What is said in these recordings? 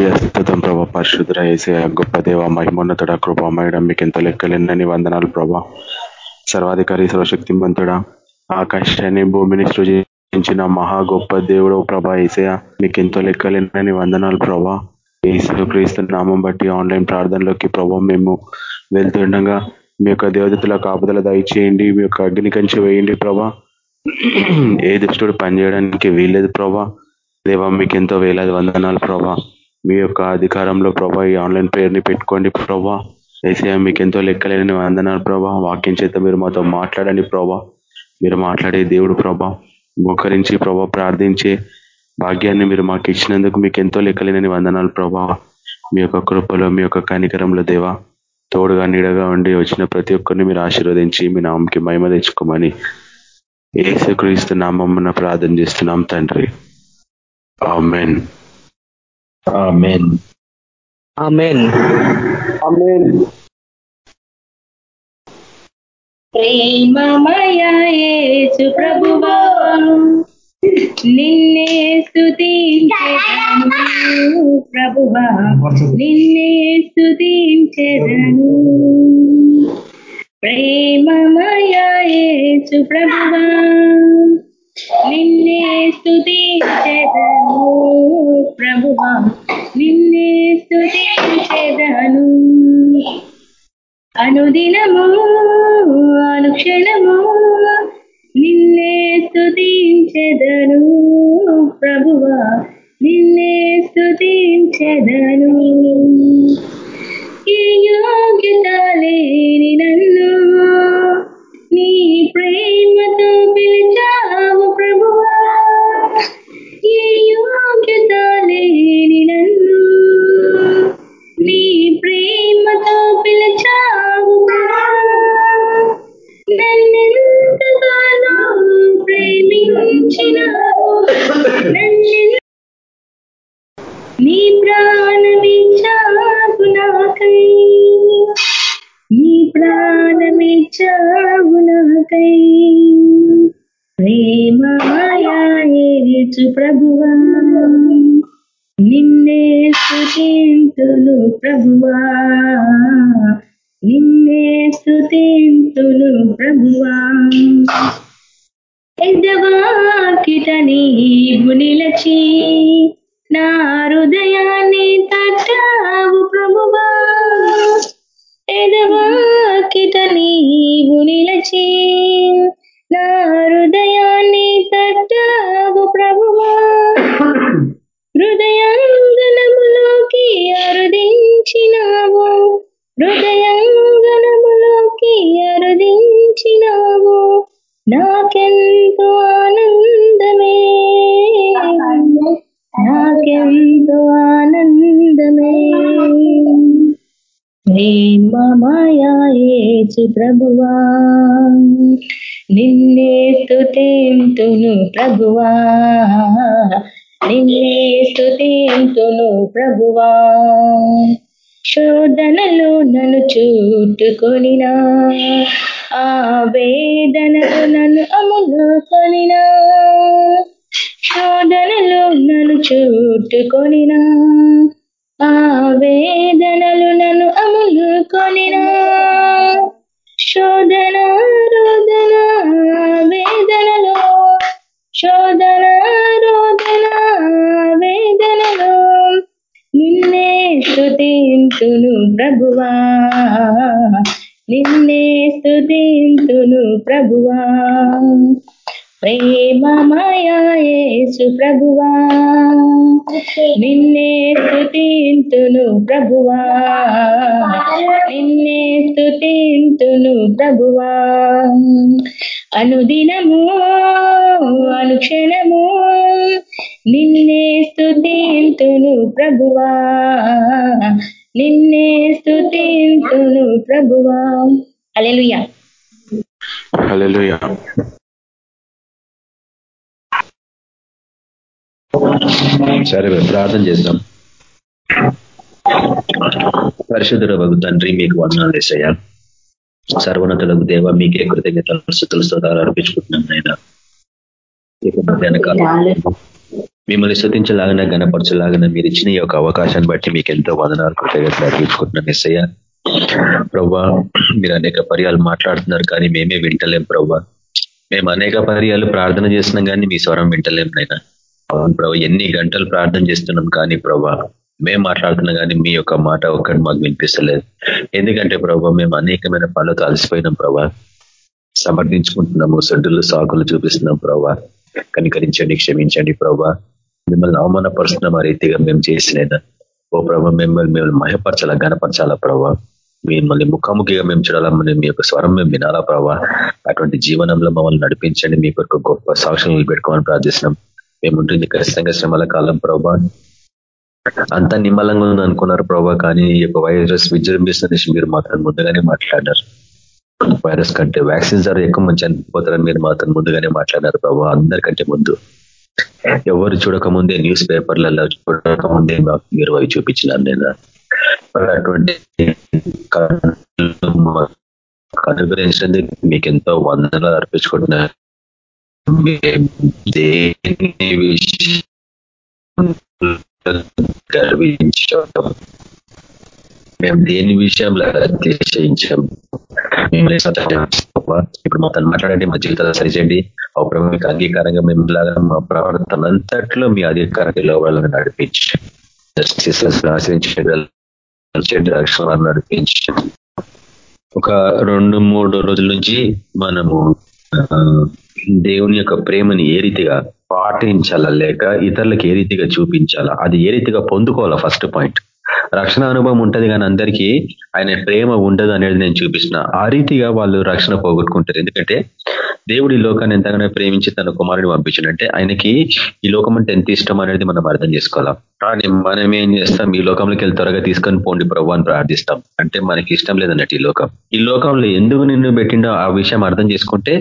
స్థుతం ప్రభా పరిశుద్ర వేసే గొప్ప దేవ మహిమోన్నతుడ కృపమయడం మీకు ఎంత లెక్కలేనని వందనాలు ప్రభా. సర్వాధికారి సర్వశక్తిమంతుడా ఆకాశాన్ని భూమిని సృజించిన మహా గొప్ప దేవుడు ప్రభా ఏసయ మీకు ఎంతో లెక్కలేనని వందనాలు ప్రభా. ఏసు క్రీస్తు నామం బట్టి ఆన్లైన్ ప్రార్థనలోకి ప్రభా మేము వెళ్తుండగా మీ యొక్క దేవతల కాపుదల దయచేయండి మీ యొక్క అగ్ని కంచి వేయండి ప్రభా. ఏ దుష్టుడు పనిచేయడానికి వీల్లేదు ప్రభా. దేవా మీకు ఎంతో వేలాది వందనాలు ప్రభా. మీ యొక్క అధికారంలో ప్రభా ఈ ఆన్లైన్ పేరుని పెట్టుకోండి ప్రభా. ఏసీఆ మీకు ఎంతో లెక్కలేని వందనాలు ప్రభా. వాక్యం చేత మీరు మాతో మాట్లాడండి ప్రభా. మీరు మాట్లాడే దేవుడు ప్రభా. మోకరించి ప్రభా ప్రార్థించే భాగ్యాన్ని మీరు మాకు ఇచ్చినందుకు మీకు ఎంతో లెక్కలేని వందనాలు ప్రభా. మీ యొక్క కృపలో మీ యొక్క కనికరంలో దేవా తోడుగా నీడగా ఉండి వచ్చిన ప్రతి ఒక్కరిని మీరు ఆశీర్వదించి మీ నామంకి మహిమ తెచ్చుకోమని ఏసుక్రీస్తు నామమ్మన ప్రార్థన చేస్తున్నాం తండ్రి. ఆమెన్. ఆమెన్ ఆమెన్ ఆమెన్ ప్రేమమయేసు ప్రభువా నిన్నే స్థుతించెదను ప్రభువా నిన్నే స్థుతించెదను ప్రేమమయేసు ప్రభువా నిన్నే స్థుతించెదను ప్రభువా. నిన్నే స్థుతించెదను అనుదినము అనుక్షణము నిన్నే స్థుతించెదను ప్రభువా. నిన్నే స్థుతించెదను ఈ యోగ్యత లేని నన్ను యోగ్యత లేని నన్ను. నీ ప్రేమతో పిలిచావు. నన్నెంతగానో ప్రేమించినావు. నన్నెంత నీ ప్రాణమిచ్చావు నాకై. నీ ప్రాణమిచ్చావు నాకై. ప్రేమమాయేచు ప్రభువా. నిన్నే స్థుతింతులు ప్రభువా. నిన్నే స్థుతింతులు ప్రభువా. ఎద్దవాకిట నీవు నిలచి నా హృదయాన్ని తట్టావు ప్రభువా. ఎదవాకిట నీవు నిలచి నా ప్రభువా. నిన్నే స్థుతింతును ప్రభువా. శోధనలు నన్ను చుట్టుకొనినా ఆ వేదనలు నన్ను అములుకొనినా శోధనలు నన్ను చుట్టుకొనినా ఆ వేదనలు నన్ను అములుకొనినా శోధన శోధన రోదన వేదనలో నిన్నే స్థుతింతును ప్రభువా. నిన్నే స్థుతింతును ప్రభువా. ప్రేమమయేసు ప్రభువా. నిన్నే స్తుతింతును ప్రభువా. నిన్నే స్తుతింతును ప్రభువా. అనుదినము అనుక్షణము నిన్నే స్తుతింతును ప్రభువా. నిన్నే స్తుతింతును ప్రభువా. హల్లెలూయా. సరే ప్రార్థన చేద్దాం. పరిశుద్ధుల వగు తండ్రి మీకు వందనాలు వేసయ్యా సర్వనతులకు దేవ మీకే కృతజ్ఞతలు స్థుతులు స్తోతాలు అర్పించుకుంటున్నాం నాయన. మిమ్మల్ని శృతించలాగానే గణపరచలాగానే మీరు ఇచ్చిన ఈ యొక్క అవకాశాన్ని బట్టి మీకు ఎంతో వదనాలు కృతజ్ఞతలు అర్పించుకుంటున్నాం ఎస్ఐ ప్రవ్వా మీరు అనేక పర్యాలు మాట్లాడుతున్నారు కానీ మేమే వింటలేం ప్రవ్వా. మేము అనేక పర్యాలు ప్రార్థన చేసినాం కానీ మీ స్వరం వింటలేం నైనా అవును ప్రభా ఎన్ని గంటలు ప్రార్థన చేస్తున్నాం కానీ ప్రభా మేము మాట్లాడుతున్నాం కానీ మీ యొక్క మాట ఒక్కటి మాకు వినిపిస్తలేదు. ఎందుకంటే ప్రభా మేము అనేకమైన పనులతో అలసిపోయినాం ప్రభా. సమర్థించుకుంటున్నాము సడ్డులు సాకులు చూపిస్తున్నాం ప్రభా. కనికరించండి క్షమించండి ప్రభా. మిమ్మల్ని అవమానపరుస్తున్నాం ఆ రీతిగా మేము చేసినదా ఓ ప్రభా మిమ్మల్ని మిమ్మల్ని మహపరచాలా గనపరచాలా ప్రభా. మిమ్మల్ని ముఖాముఖిగా మేము చూడాలా మీ యొక్క స్వరం మేము వినాలా ప్రభా. అటువంటి జీవనంలో మమ్మల్ని నడిపించండి మీ కొరకు గొప్ప సాక్ష్యం పెట్టుకోమని ప్రార్థిస్తున్నాం. ఏముంటుంది? ఖచ్చితంగా శ్రమల కాలం ప్రభా. అంతా నిమ్మలంగా ఉంది అనుకున్నారు ప్రభా కానీ ఈ యొక్క వైరస్ విజృంభిస్తుంది మీరు మాత్రం ముందుగానే మాట్లాడారు. వైరస్ కంటే వ్యాక్సిన్స్ ద్వారా ఎక్కువ మంచి చనిపోతారని మీరు మాత్రం ముందుగానే మాట్లాడారు ప్రభా అందరికంటే ముందు. ఎవరు చూడకముందే న్యూస్ పేపర్లలో చూడకముందే మీరు అవి చూపించినారు నేను అటువంటి అనుగ్రహించినందుకు మీకు ఎంతో వందలు అర్పించుకుంటున్నారు దేని విషయం గర్వించాం మేము దేని విషయంలో అతిశయించాం ఇప్పుడు మా తను మాట్లాడండి మా జీవితాలు సరిచేయండి. ఒక మీకు అంగీకారంగా మేము లాగా మా ప్రవర్తన అంతట్లో మీ అధికారంలో లోపలని నడిపించి ఆశ్రయించండి రక్షణ నడిపించి ఒక రెండు మూడు రోజుల నుంచి మనము దేవుని యొక్క ప్రేమని ఏ రీతిగా పాటించాలా లేక ఇతరులకు ఏ రీతిగా చూపించాలా? అది ఏ రీతిగా పొందుకోవాలా ఫస్ట్ పాయింట్ రక్షణ అనుభవం ఉంటుంది కానీ అందరికీ ఆయన ప్రేమ ఉండదు అనేది నేను చూపిస్తున్నా. ఆ రీతిగా వాళ్ళు రక్షణ పోగొట్టుకుంటారు. ఎందుకంటే దేవుడి లోకాన్ని ఎంతగానో ప్రేమించి తన కుమారుని పంపించినట్టే ఆయనకి ఈ లోకం అంటే ఎంత ఇష్టం అనేది మనం అర్థం చేసుకోవాలా? కానీ మనం ఏం చేస్తాం? ఈ లోకంలోకి వెళ్ళి త్వరగా తీసుకొని పోండి ప్రభు అని ప్రార్థిస్తాం. అంటే మనకి ఇష్టం లేదన్నట్టు ఈ లోకం. ఈ లోకంలో ఎందుకు నిన్ను పెట్టిండో ఆ విషయం అర్థం చేసుకుంటే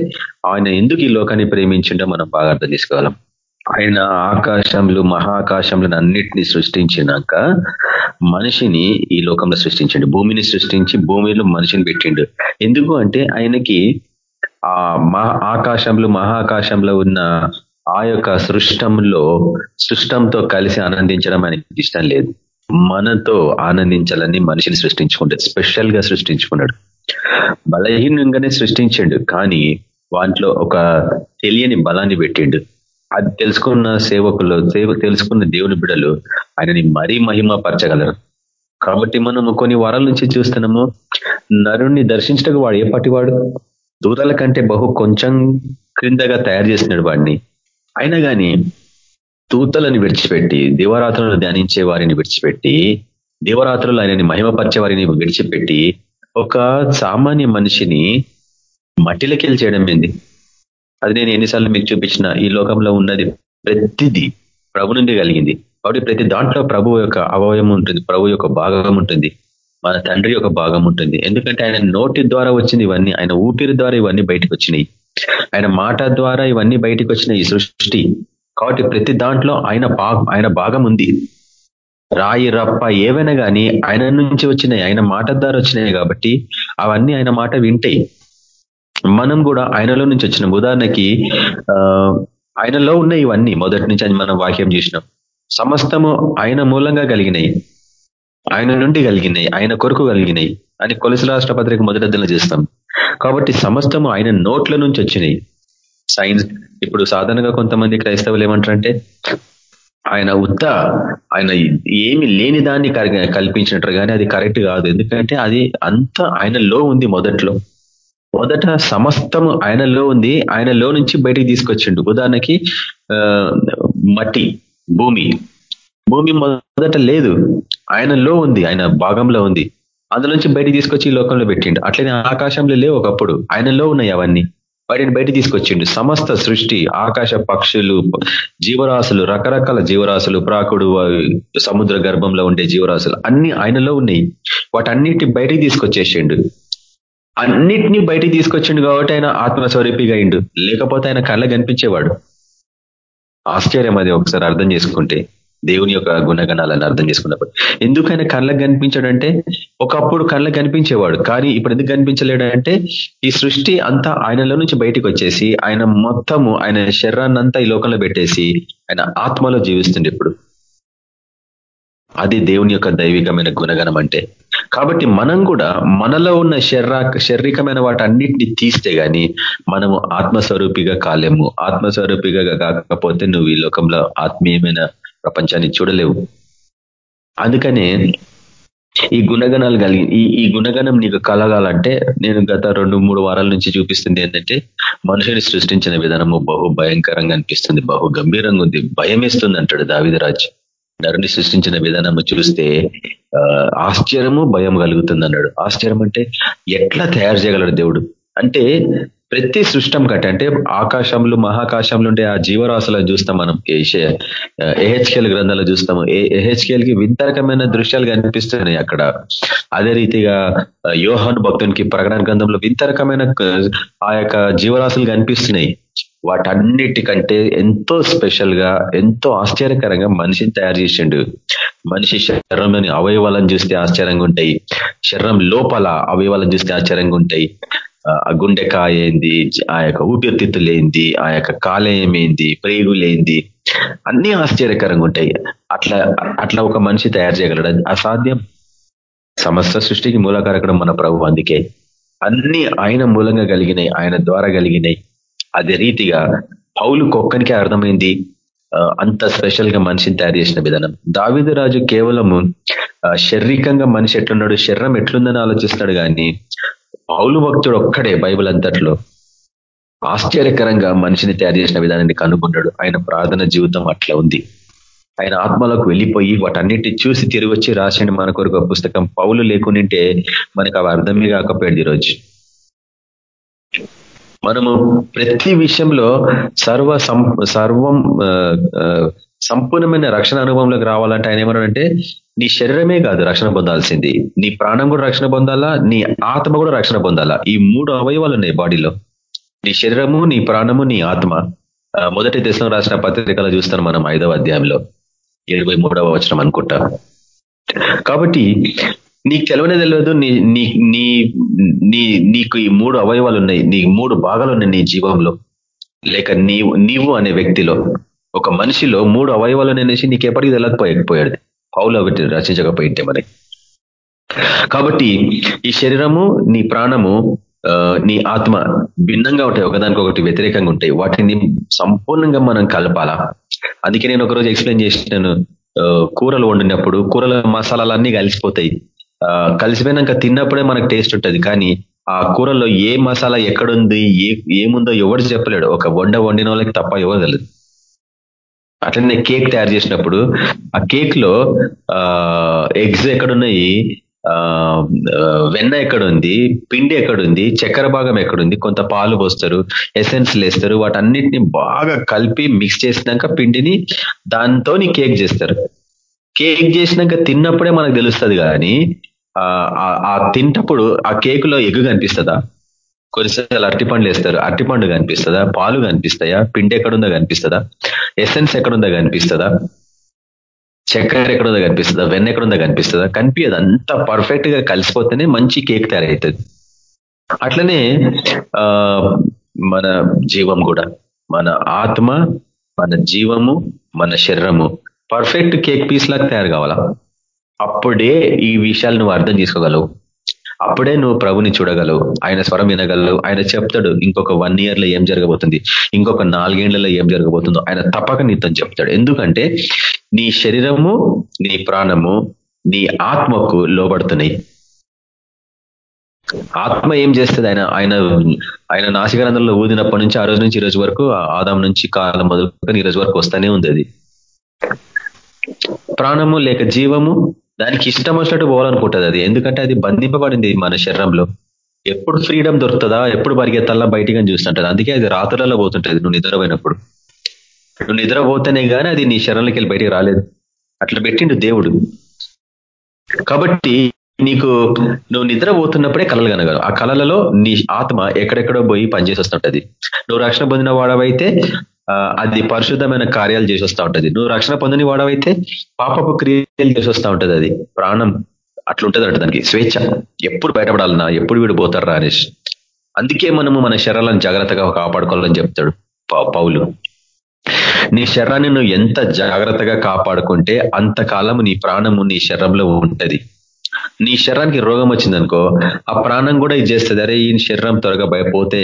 ఆయన ఎందుకు ఈ లోకాన్ని ప్రేమించిండో మనం బాగా అర్థం చేసుకోవాలి? ఆయన ఆకాశంలు మహాకాశంలో అన్నిటినీ సృష్టించినాక మనిషిని ఈ లోకంలో సృష్టించండి. భూమిని సృష్టించి భూమిలో మనిషిని పెట్టిండు. ఎందుకు అంటే ఆయనకి ఆ మహా ఆకాశంలో మహాకాశంలో ఉన్న ఆ యొక్క సృష్టంలో సృష్టంతో కలిసి ఆనందించడం ఆయనకి ఇష్టం లేదు. మనతో ఆనందించాలని మనిషిని సృష్టించుకుంటాడు. స్పెషల్గా సృష్టించుకున్నాడు. బలహీనంగానే సృష్టించండు. కానీ వాంట్లో ఒక తెలియని బలాన్ని పెట్టిండు. అది తెలుసుకున్న సేవకులు సేవ తెలుసుకున్న దేవుని బిడలు ఆయనని మరీ మహిమ పరచగలరు. కాబట్టి మనము కొన్ని వారాల నుంచి చూస్తున్నాము నరుణ్ణి దర్శించడానికి వాడు ఏ పట్టివాడు దూతల కంటే బహు కొంచెం క్రిందగా తయారు చేసినాడు వాడిని. అయినా కానీ దూతలను విడిచిపెట్టి దివరాత్రులను ధ్యానించే వారిని విడిచిపెట్టి దివరాత్రులు ఆయనని మహిమపరిచే వారిని విడిచిపెట్టి ఒక సామాన్య మనిషిని మట్టిలకెళ్ళి చేయడం ఏంది? అది నేను ఎన్నిసార్లు మీకు చూపించిన ఈ లోకంలో ఉన్నది ప్రతిదీ ప్రభు నుండి కలిగింది. కాబట్టి ప్రతి దాంట్లో ప్రభు యొక్క అవయవం ఉంటుంది ప్రభు యొక్క భాగం ఉంటుంది మన తండ్రి యొక్క భాగం ఉంటుంది. ఎందుకంటే ఆయన నోటి ద్వారా వచ్చింది ఇవన్నీ ఆయన ఊపిరి ద్వారా ఇవన్నీ బయటకు వచ్చినాయి. ఆయన మాట ద్వారా ఇవన్నీ బయటకు వచ్చినాయి ఈ సృష్టి. కాబట్టి ప్రతి దాంట్లో ఆయన ఆయన భాగం ఉంది. రాయి రప్ప ఏవైనా కానీ ఆయన నుంచి వచ్చినాయి ఆయన మాట ద్వారా వచ్చినాయి కాబట్టి అవన్నీ ఆయన మాట వింటాయి మనం కూడా ఆయనలో నుంచి వచ్చిన. ఉదాహరణకి ఆయనలో ఉన్న ఇవన్నీ. మొదటి నుంచి అని మనం వాక్యం చేసినాం. సమస్తము ఆయన మూలంగా కలిగినాయి. ఆయన నుండి కలిగినాయి. ఆయన కొరకు కలిగినాయి. అని కొలసి రాష్ట్ర పత్రిక చేస్తాం. కాబట్టి సమస్తము ఆయన నోట్ల నుంచి వచ్చినాయి. సైన్స్ ఇప్పుడు సాధారణంగా కొంతమంది క్రైస్తవులు ఏమంటారంటే ఆయన ఉత్త ఆయన ఏమి లేని దాన్ని కల్పించినట్టు కానీ అది కరెక్ట్ కాదు. ఎందుకంటే అది అంత ఆయనలో ఉంది మొదట్లో. మొదట సమస్తము ఆయనలో ఉంది. ఆయనలో నుంచి బయటికి తీసుకొచ్చిండు. ఉదాహరణకి మట్టి భూమి. భూమి మొదట లేదు. ఆయనలో ఉంది. ఆయన భాగంలో ఉంది. అందులోంచి బయటికి తీసుకొచ్చి ఈ లోకంలో పెట్టిండు. అట్లనే ఆకాశంలో లేవు ఒకప్పుడు. ఆయనలో ఉన్నాయి అవన్నీ. వాటిని బయట తీసుకొచ్చిండు. సమస్త సృష్టి ఆకాశ పక్షులు జీవరాశులు రకరకాల జీవరాశులు ప్రాకుడు సముద్ర గర్భంలో ఉండే జీవరాశులు అన్ని ఆయనలో ఉన్నాయి. వాటన్నిటి బయటికి తీసుకొచ్చేసిండు. అన్నిటినీ బయటికి తీసుకొచ్చిండు కాబట్టి ఆయన ఆత్మస్వరూపిగా అయిండు. లేకపోతే ఆయన కళ్ళ కనిపించేవాడు. ఆశ్చర్యం అది ఒకసారి అర్థం చేసుకుంటే. దేవుని యొక్క గుణగణాలను అర్థం చేసుకున్నప్పుడు. ఎందుకు ఆయన కళ్ళకు కనిపించాడంటే ఒకప్పుడు కళ్ళకు కనిపించేవాడు. కానీ ఇప్పుడు ఎందుకు కనిపించలేడంటే ఈ సృష్టి అంతా ఆయనలో నుంచి బయటకు వచ్చేసి ఆయన మొత్తము ఆయన శరీరాన్ని అంతా ఈ లోకంలో పెట్టేసి ఆయన ఆత్మలో జీవిస్తుండే ఇప్పుడు. అది దేవుని యొక్క దైవికమైన గుణగణం అంటే. కాబట్టి మనం కూడా మనలో ఉన్న శర్రా శారీరకమైన వాటన్నిటిని తీస్తే గాని మనము ఆత్మస్వరూపిగా కాలేము. ఆత్మస్వరూపిగా కాకపోతే నువ్వు ఈ లోకంలో ఆత్మీయమైన ప్రపంచాన్ని చూడలేవు. అందుకనే ఈ గుణగణాలు కలిగి ఈ ఈ గుణగణం నీకు కలగాలంటే నేను గత రెండు మూడు వారాల నుంచి చూపిస్తుంది ఏంటంటే మనుషుని సృష్టించిన విధానము బహు భయంకరంగా అనిపిస్తుంది బహు గంభీరంగా ఉంది భయం వేస్తుంది అంటాడు దావిదరాజు. నరుని సృష్టించిన విధానము చూస్తే ఆశ్చర్యము భయం కలుగుతుంది అన్నాడు ఆశ్చర్యం అంటే ఎట్లా తయారు చేయగలడు దేవుడు? అంటే ప్రతి సృష్టం కట్ట అంటే ఆకాశంలో మహాకాశంలో ఉండే ఆ జీవరాశులను చూస్తాం మనం. ఏహెచ్కేల్ గ్రంథాలు చూస్తాము. ఏహెచ్కేల్కి వింతరకమైన దృశ్యాలు కనిపిస్తున్నాయి అక్కడ. అదే రీతిగా యోహాన్ భక్తునికి ప్రకటన గ్రంథంలో వింతరకమైన ఆ యొక్క జీవరాశులు కనిపిస్తున్నాయి. వాటన్నిటికంటే ఎంతో స్పెషల్గా ఎంతో ఆశ్చర్యకరంగా మనిషిని తయారు చేసిండు. మనిషి శరీరంలోని అవయవాలను చూస్తే ఆశ్చర్యంగా ఉంటాయి. శరీరం లోపల అవయవాలను చూస్తే ఆశ్చర్యంగా ఉంటాయి. ఆ గుండెకాయ ఏంది ఆ యొక్క ఊపిరితిత్తులు ఏంది ఆ యొక్క కాలేయం ఏంది ప్రేగులేంది అన్ని ఆశ్చర్యకరంగా ఉంటాయి. అట్లా అట్లా ఒక మనిషి తయారు చేయగలడు. అసాధ్యం. సమస్త సృష్టికి మూలకారకడం మన ప్రభు అందుకే. అన్ని ఆయన మూలంగా కలిగినాయి ఆయన ద్వారా కలిగినాయి. అదే రీతిగా పౌలు కొక్కనికే అర్థమైంది అంత స్పెషల్గా మనిషిని తయారు చేసిన విధానం. దావిద రాజు కేవలము శారీరకంగా మనిషి ఎట్లున్నాడు శరీరం ఎట్లుందని ఆలోచిస్తాడు కానీ పౌలు భక్తుడు ఒక్కడే బైబిల్ అంతట్లో ఆశ్చర్యకరంగా మనిషిని తయారు చేసిన విధానాన్ని కనుగొన్నాడు. ఆయన ప్రార్థన జీవితం అట్లా ఉంది. ఆయన ఆత్మలోకి వెళ్ళిపోయి వాటన్నిటి చూసి తిరిగి వచ్చి రాసండి మన కొరకు పుస్తకం. పౌలు లేకుండింటే మనకు అవి అర్థమే కాకపోయాడు ఈరోజు. మనము ప్రతి విషయంలో సర్వ సర్వం సంపూర్ణమైన రక్షణ అనుభవంలోకి రావాలంటే ఆయన ఏమన్నాడంటే నీ శరీరమే కాదు రక్షణ పొందాల్సింది. నీ ప్రాణం కూడా రక్షణ పొందాలా? నీ ఆత్మ కూడా రక్షణ పొందాలా? ఈ మూడు అవయవాలు ఉన్నాయి బాడీలో. నీ శరీరము నీ ప్రాణము నీ ఆత్మ. మొదటి దేశం రాసిన పత్రికలు చూస్తాను మనం ఐదవ అధ్యాయంలో. ఇరవై మూడవ వచనం అనుకుంటా. కాబట్టి నీకు తెలవనే తెలియదు నీ నీ నీ నీ నీకు ఈ మూడు అవయవాలు ఉన్నాయి నీ మూడు భాగాలు ఉన్నాయి నీ జీవంలో. లేక నీవు నీవు అనే వ్యక్తిలో ఒక మనిషిలో మూడు అవయవాలు అనేసి నీకు ఎప్పటికీ తెలియకపోయకపోయాడు పౌలు ఒకటి రచించకపోయింటే మరి. కాబట్టి ఈ శరీరము నీ ప్రాణము నీ ఆత్మ భిన్నంగా ఉంటాయి ఒకదానికొకటి వ్యతిరేకంగా ఉంటాయి. వాటిని సంపూర్ణంగా మనం కలపాలా? అందుకే నేను ఒకరోజు ఎక్స్ప్లెయిన్ చేసినాను కూరలు వండినప్పుడు కూరల మసాలాలన్నీ కలిసిపోతాయి. కలిసిపోయినాక తిన్నప్పుడే మనకు టేస్ట్ ఉంటుంది. కానీ ఆ కూరలో ఏ మసాలా ఎక్కడుంది ఏ ఏముందో ఎవరు చెప్పలేడు. ఒక వండ వండిన వాళ్ళకి తప్ప ఎవరు తెలియదు అట్లనే కేక్ తయారు చేసినప్పుడు ఆ కేక్లో ఎగ్స్ ఎక్కడున్నాయి వెన్న ఎక్కడుంది పిండి ఎక్కడుంది చక్కెర భాగం ఎక్కడుంది కొంత పాలు పోస్తారు ఎసెన్స్లు వేస్తారు వాటన్నిటిని బాగా కలిపి మిక్స్ చేసినాక పిండిని దాంతో కేక్ చేస్తారు. కేక్ చేసినాక తిన్నప్పుడే మనకు తెలుస్తుంది కానీ ఆ తింటప్పుడు ఆ కేకులో ఎగ్గు కనిపిస్తుందా? కొన్నిసార్లు అరటిపండ్లు వేస్తారు. అరటిపండు కనిపిస్తుందా? పాలు కనిపిస్తాయా? పిండి ఎక్కడుందో కనిపిస్తుందా? ఎసెన్స్ ఎక్కడుందో కనిపిస్తుందా? చక్కెర ఎక్కడుందో కనిపిస్తుందా? వెన్న ఎక్కడుందో కనిపిస్తుందా? కనిపించదు అంత పర్ఫెక్ట్గా కలిసిపోతేనే మంచి కేక్ తయారవుతుంది. అట్లనే మన జీవం కూడా. మన ఆత్మ మన జీవము మన శరీరము. పర్ఫెక్ట్ కేక్ పీస్ లాగా తయారు కావాలా? అప్పుడే ఈ విషయాలు నువ్వు అర్థం చేసుకోగలవు. అప్పుడే నువ్వు ప్రభుని చూడగలవు. ఆయన స్వరం వినగలవు. ఆయన చెప్తాడు ఇంకొక వన్ ఇయర్లో ఏం జరగబోతుంది? ఇంకొక నాలుగేళ్ళలో ఏం జరగబోతుందో ఆయన తప్పక నీతో చెప్తాడు. ఎందుకంటే నీ శరీరము నీ ప్రాణము నీ ఆత్మకు లోబడుతున్నాయి. ఆత్మ ఏం చేస్తుంది? ఆయన ఆయన ఆయన నాసికానందంలో ఊదినప్పటి నుంచి ఆ రోజు నుంచి ఈ రోజు వరకు ఆదాం నుంచి కాలం మొదలుకొని ఈ రోజు వరకు వస్తూనే ఉంది అది. ప్రాణము లేక జీవము దానికి ఇష్టం వచ్చినట్టు పోవాలనుకుంటుంది అది. ఎందుకంటే అది బంధింపబడింది మన శరీరంలో. ఎప్పుడు ఫ్రీడమ్ దొరుకుతుందా ఎప్పుడు పరిగెత్తాలా బయటికి చూస్తుంటది అందుకే అది రాత్రులలో పోతుంటది. నువ్వు నిద్రపోయినప్పుడు నువ్వు నిద్రపోతేనే కానీ అది నీ శరణలోకి వెళ్ళి బయటికి రాలేదు. అట్లా పెట్టిండు దేవుడు. కాబట్టి నీకు నువ్వు నిద్రపోతున్నప్పుడే కళలు కనగలవు. ఆ కళలలో నీ ఆత్మ ఎక్కడెక్కడో పోయి పనిచేసి వస్తుంటది. నువ్వు రక్షణ పొందిన వాడవైతే అది పరిశుద్ధమైన కార్యాలు చేసి వస్తూ ఉంటది. నువ్వు రక్షణ పొందని వాడవైతే పాపపు క్రియలు చేసి వస్తూ ఉంటది అది. ప్రాణం అట్లుంటది అంట దానికి. స్వేచ్ఛ. ఎప్పుడు బయటపడాలన్నా ఎప్పుడు వీడు పోతారా అనేసి అందుకే మనము మన శరీరాలను జాగ్రత్తగా కాపాడుకోవాలని చెప్తాడు పౌలు. నీ శరీరాన్ని నువ్వు ఎంత జాగ్రత్తగా కాపాడుకుంటే అంతకాలం నీ ప్రాణము నీ శరీరంలో ఉంటది. నీ శరీరానికి రోగం వచ్చిందనుకో ఆ ప్రాణం కూడా ఇది చేస్తుంది. అరే ఈ శరీరం త్వరగా భయపోతే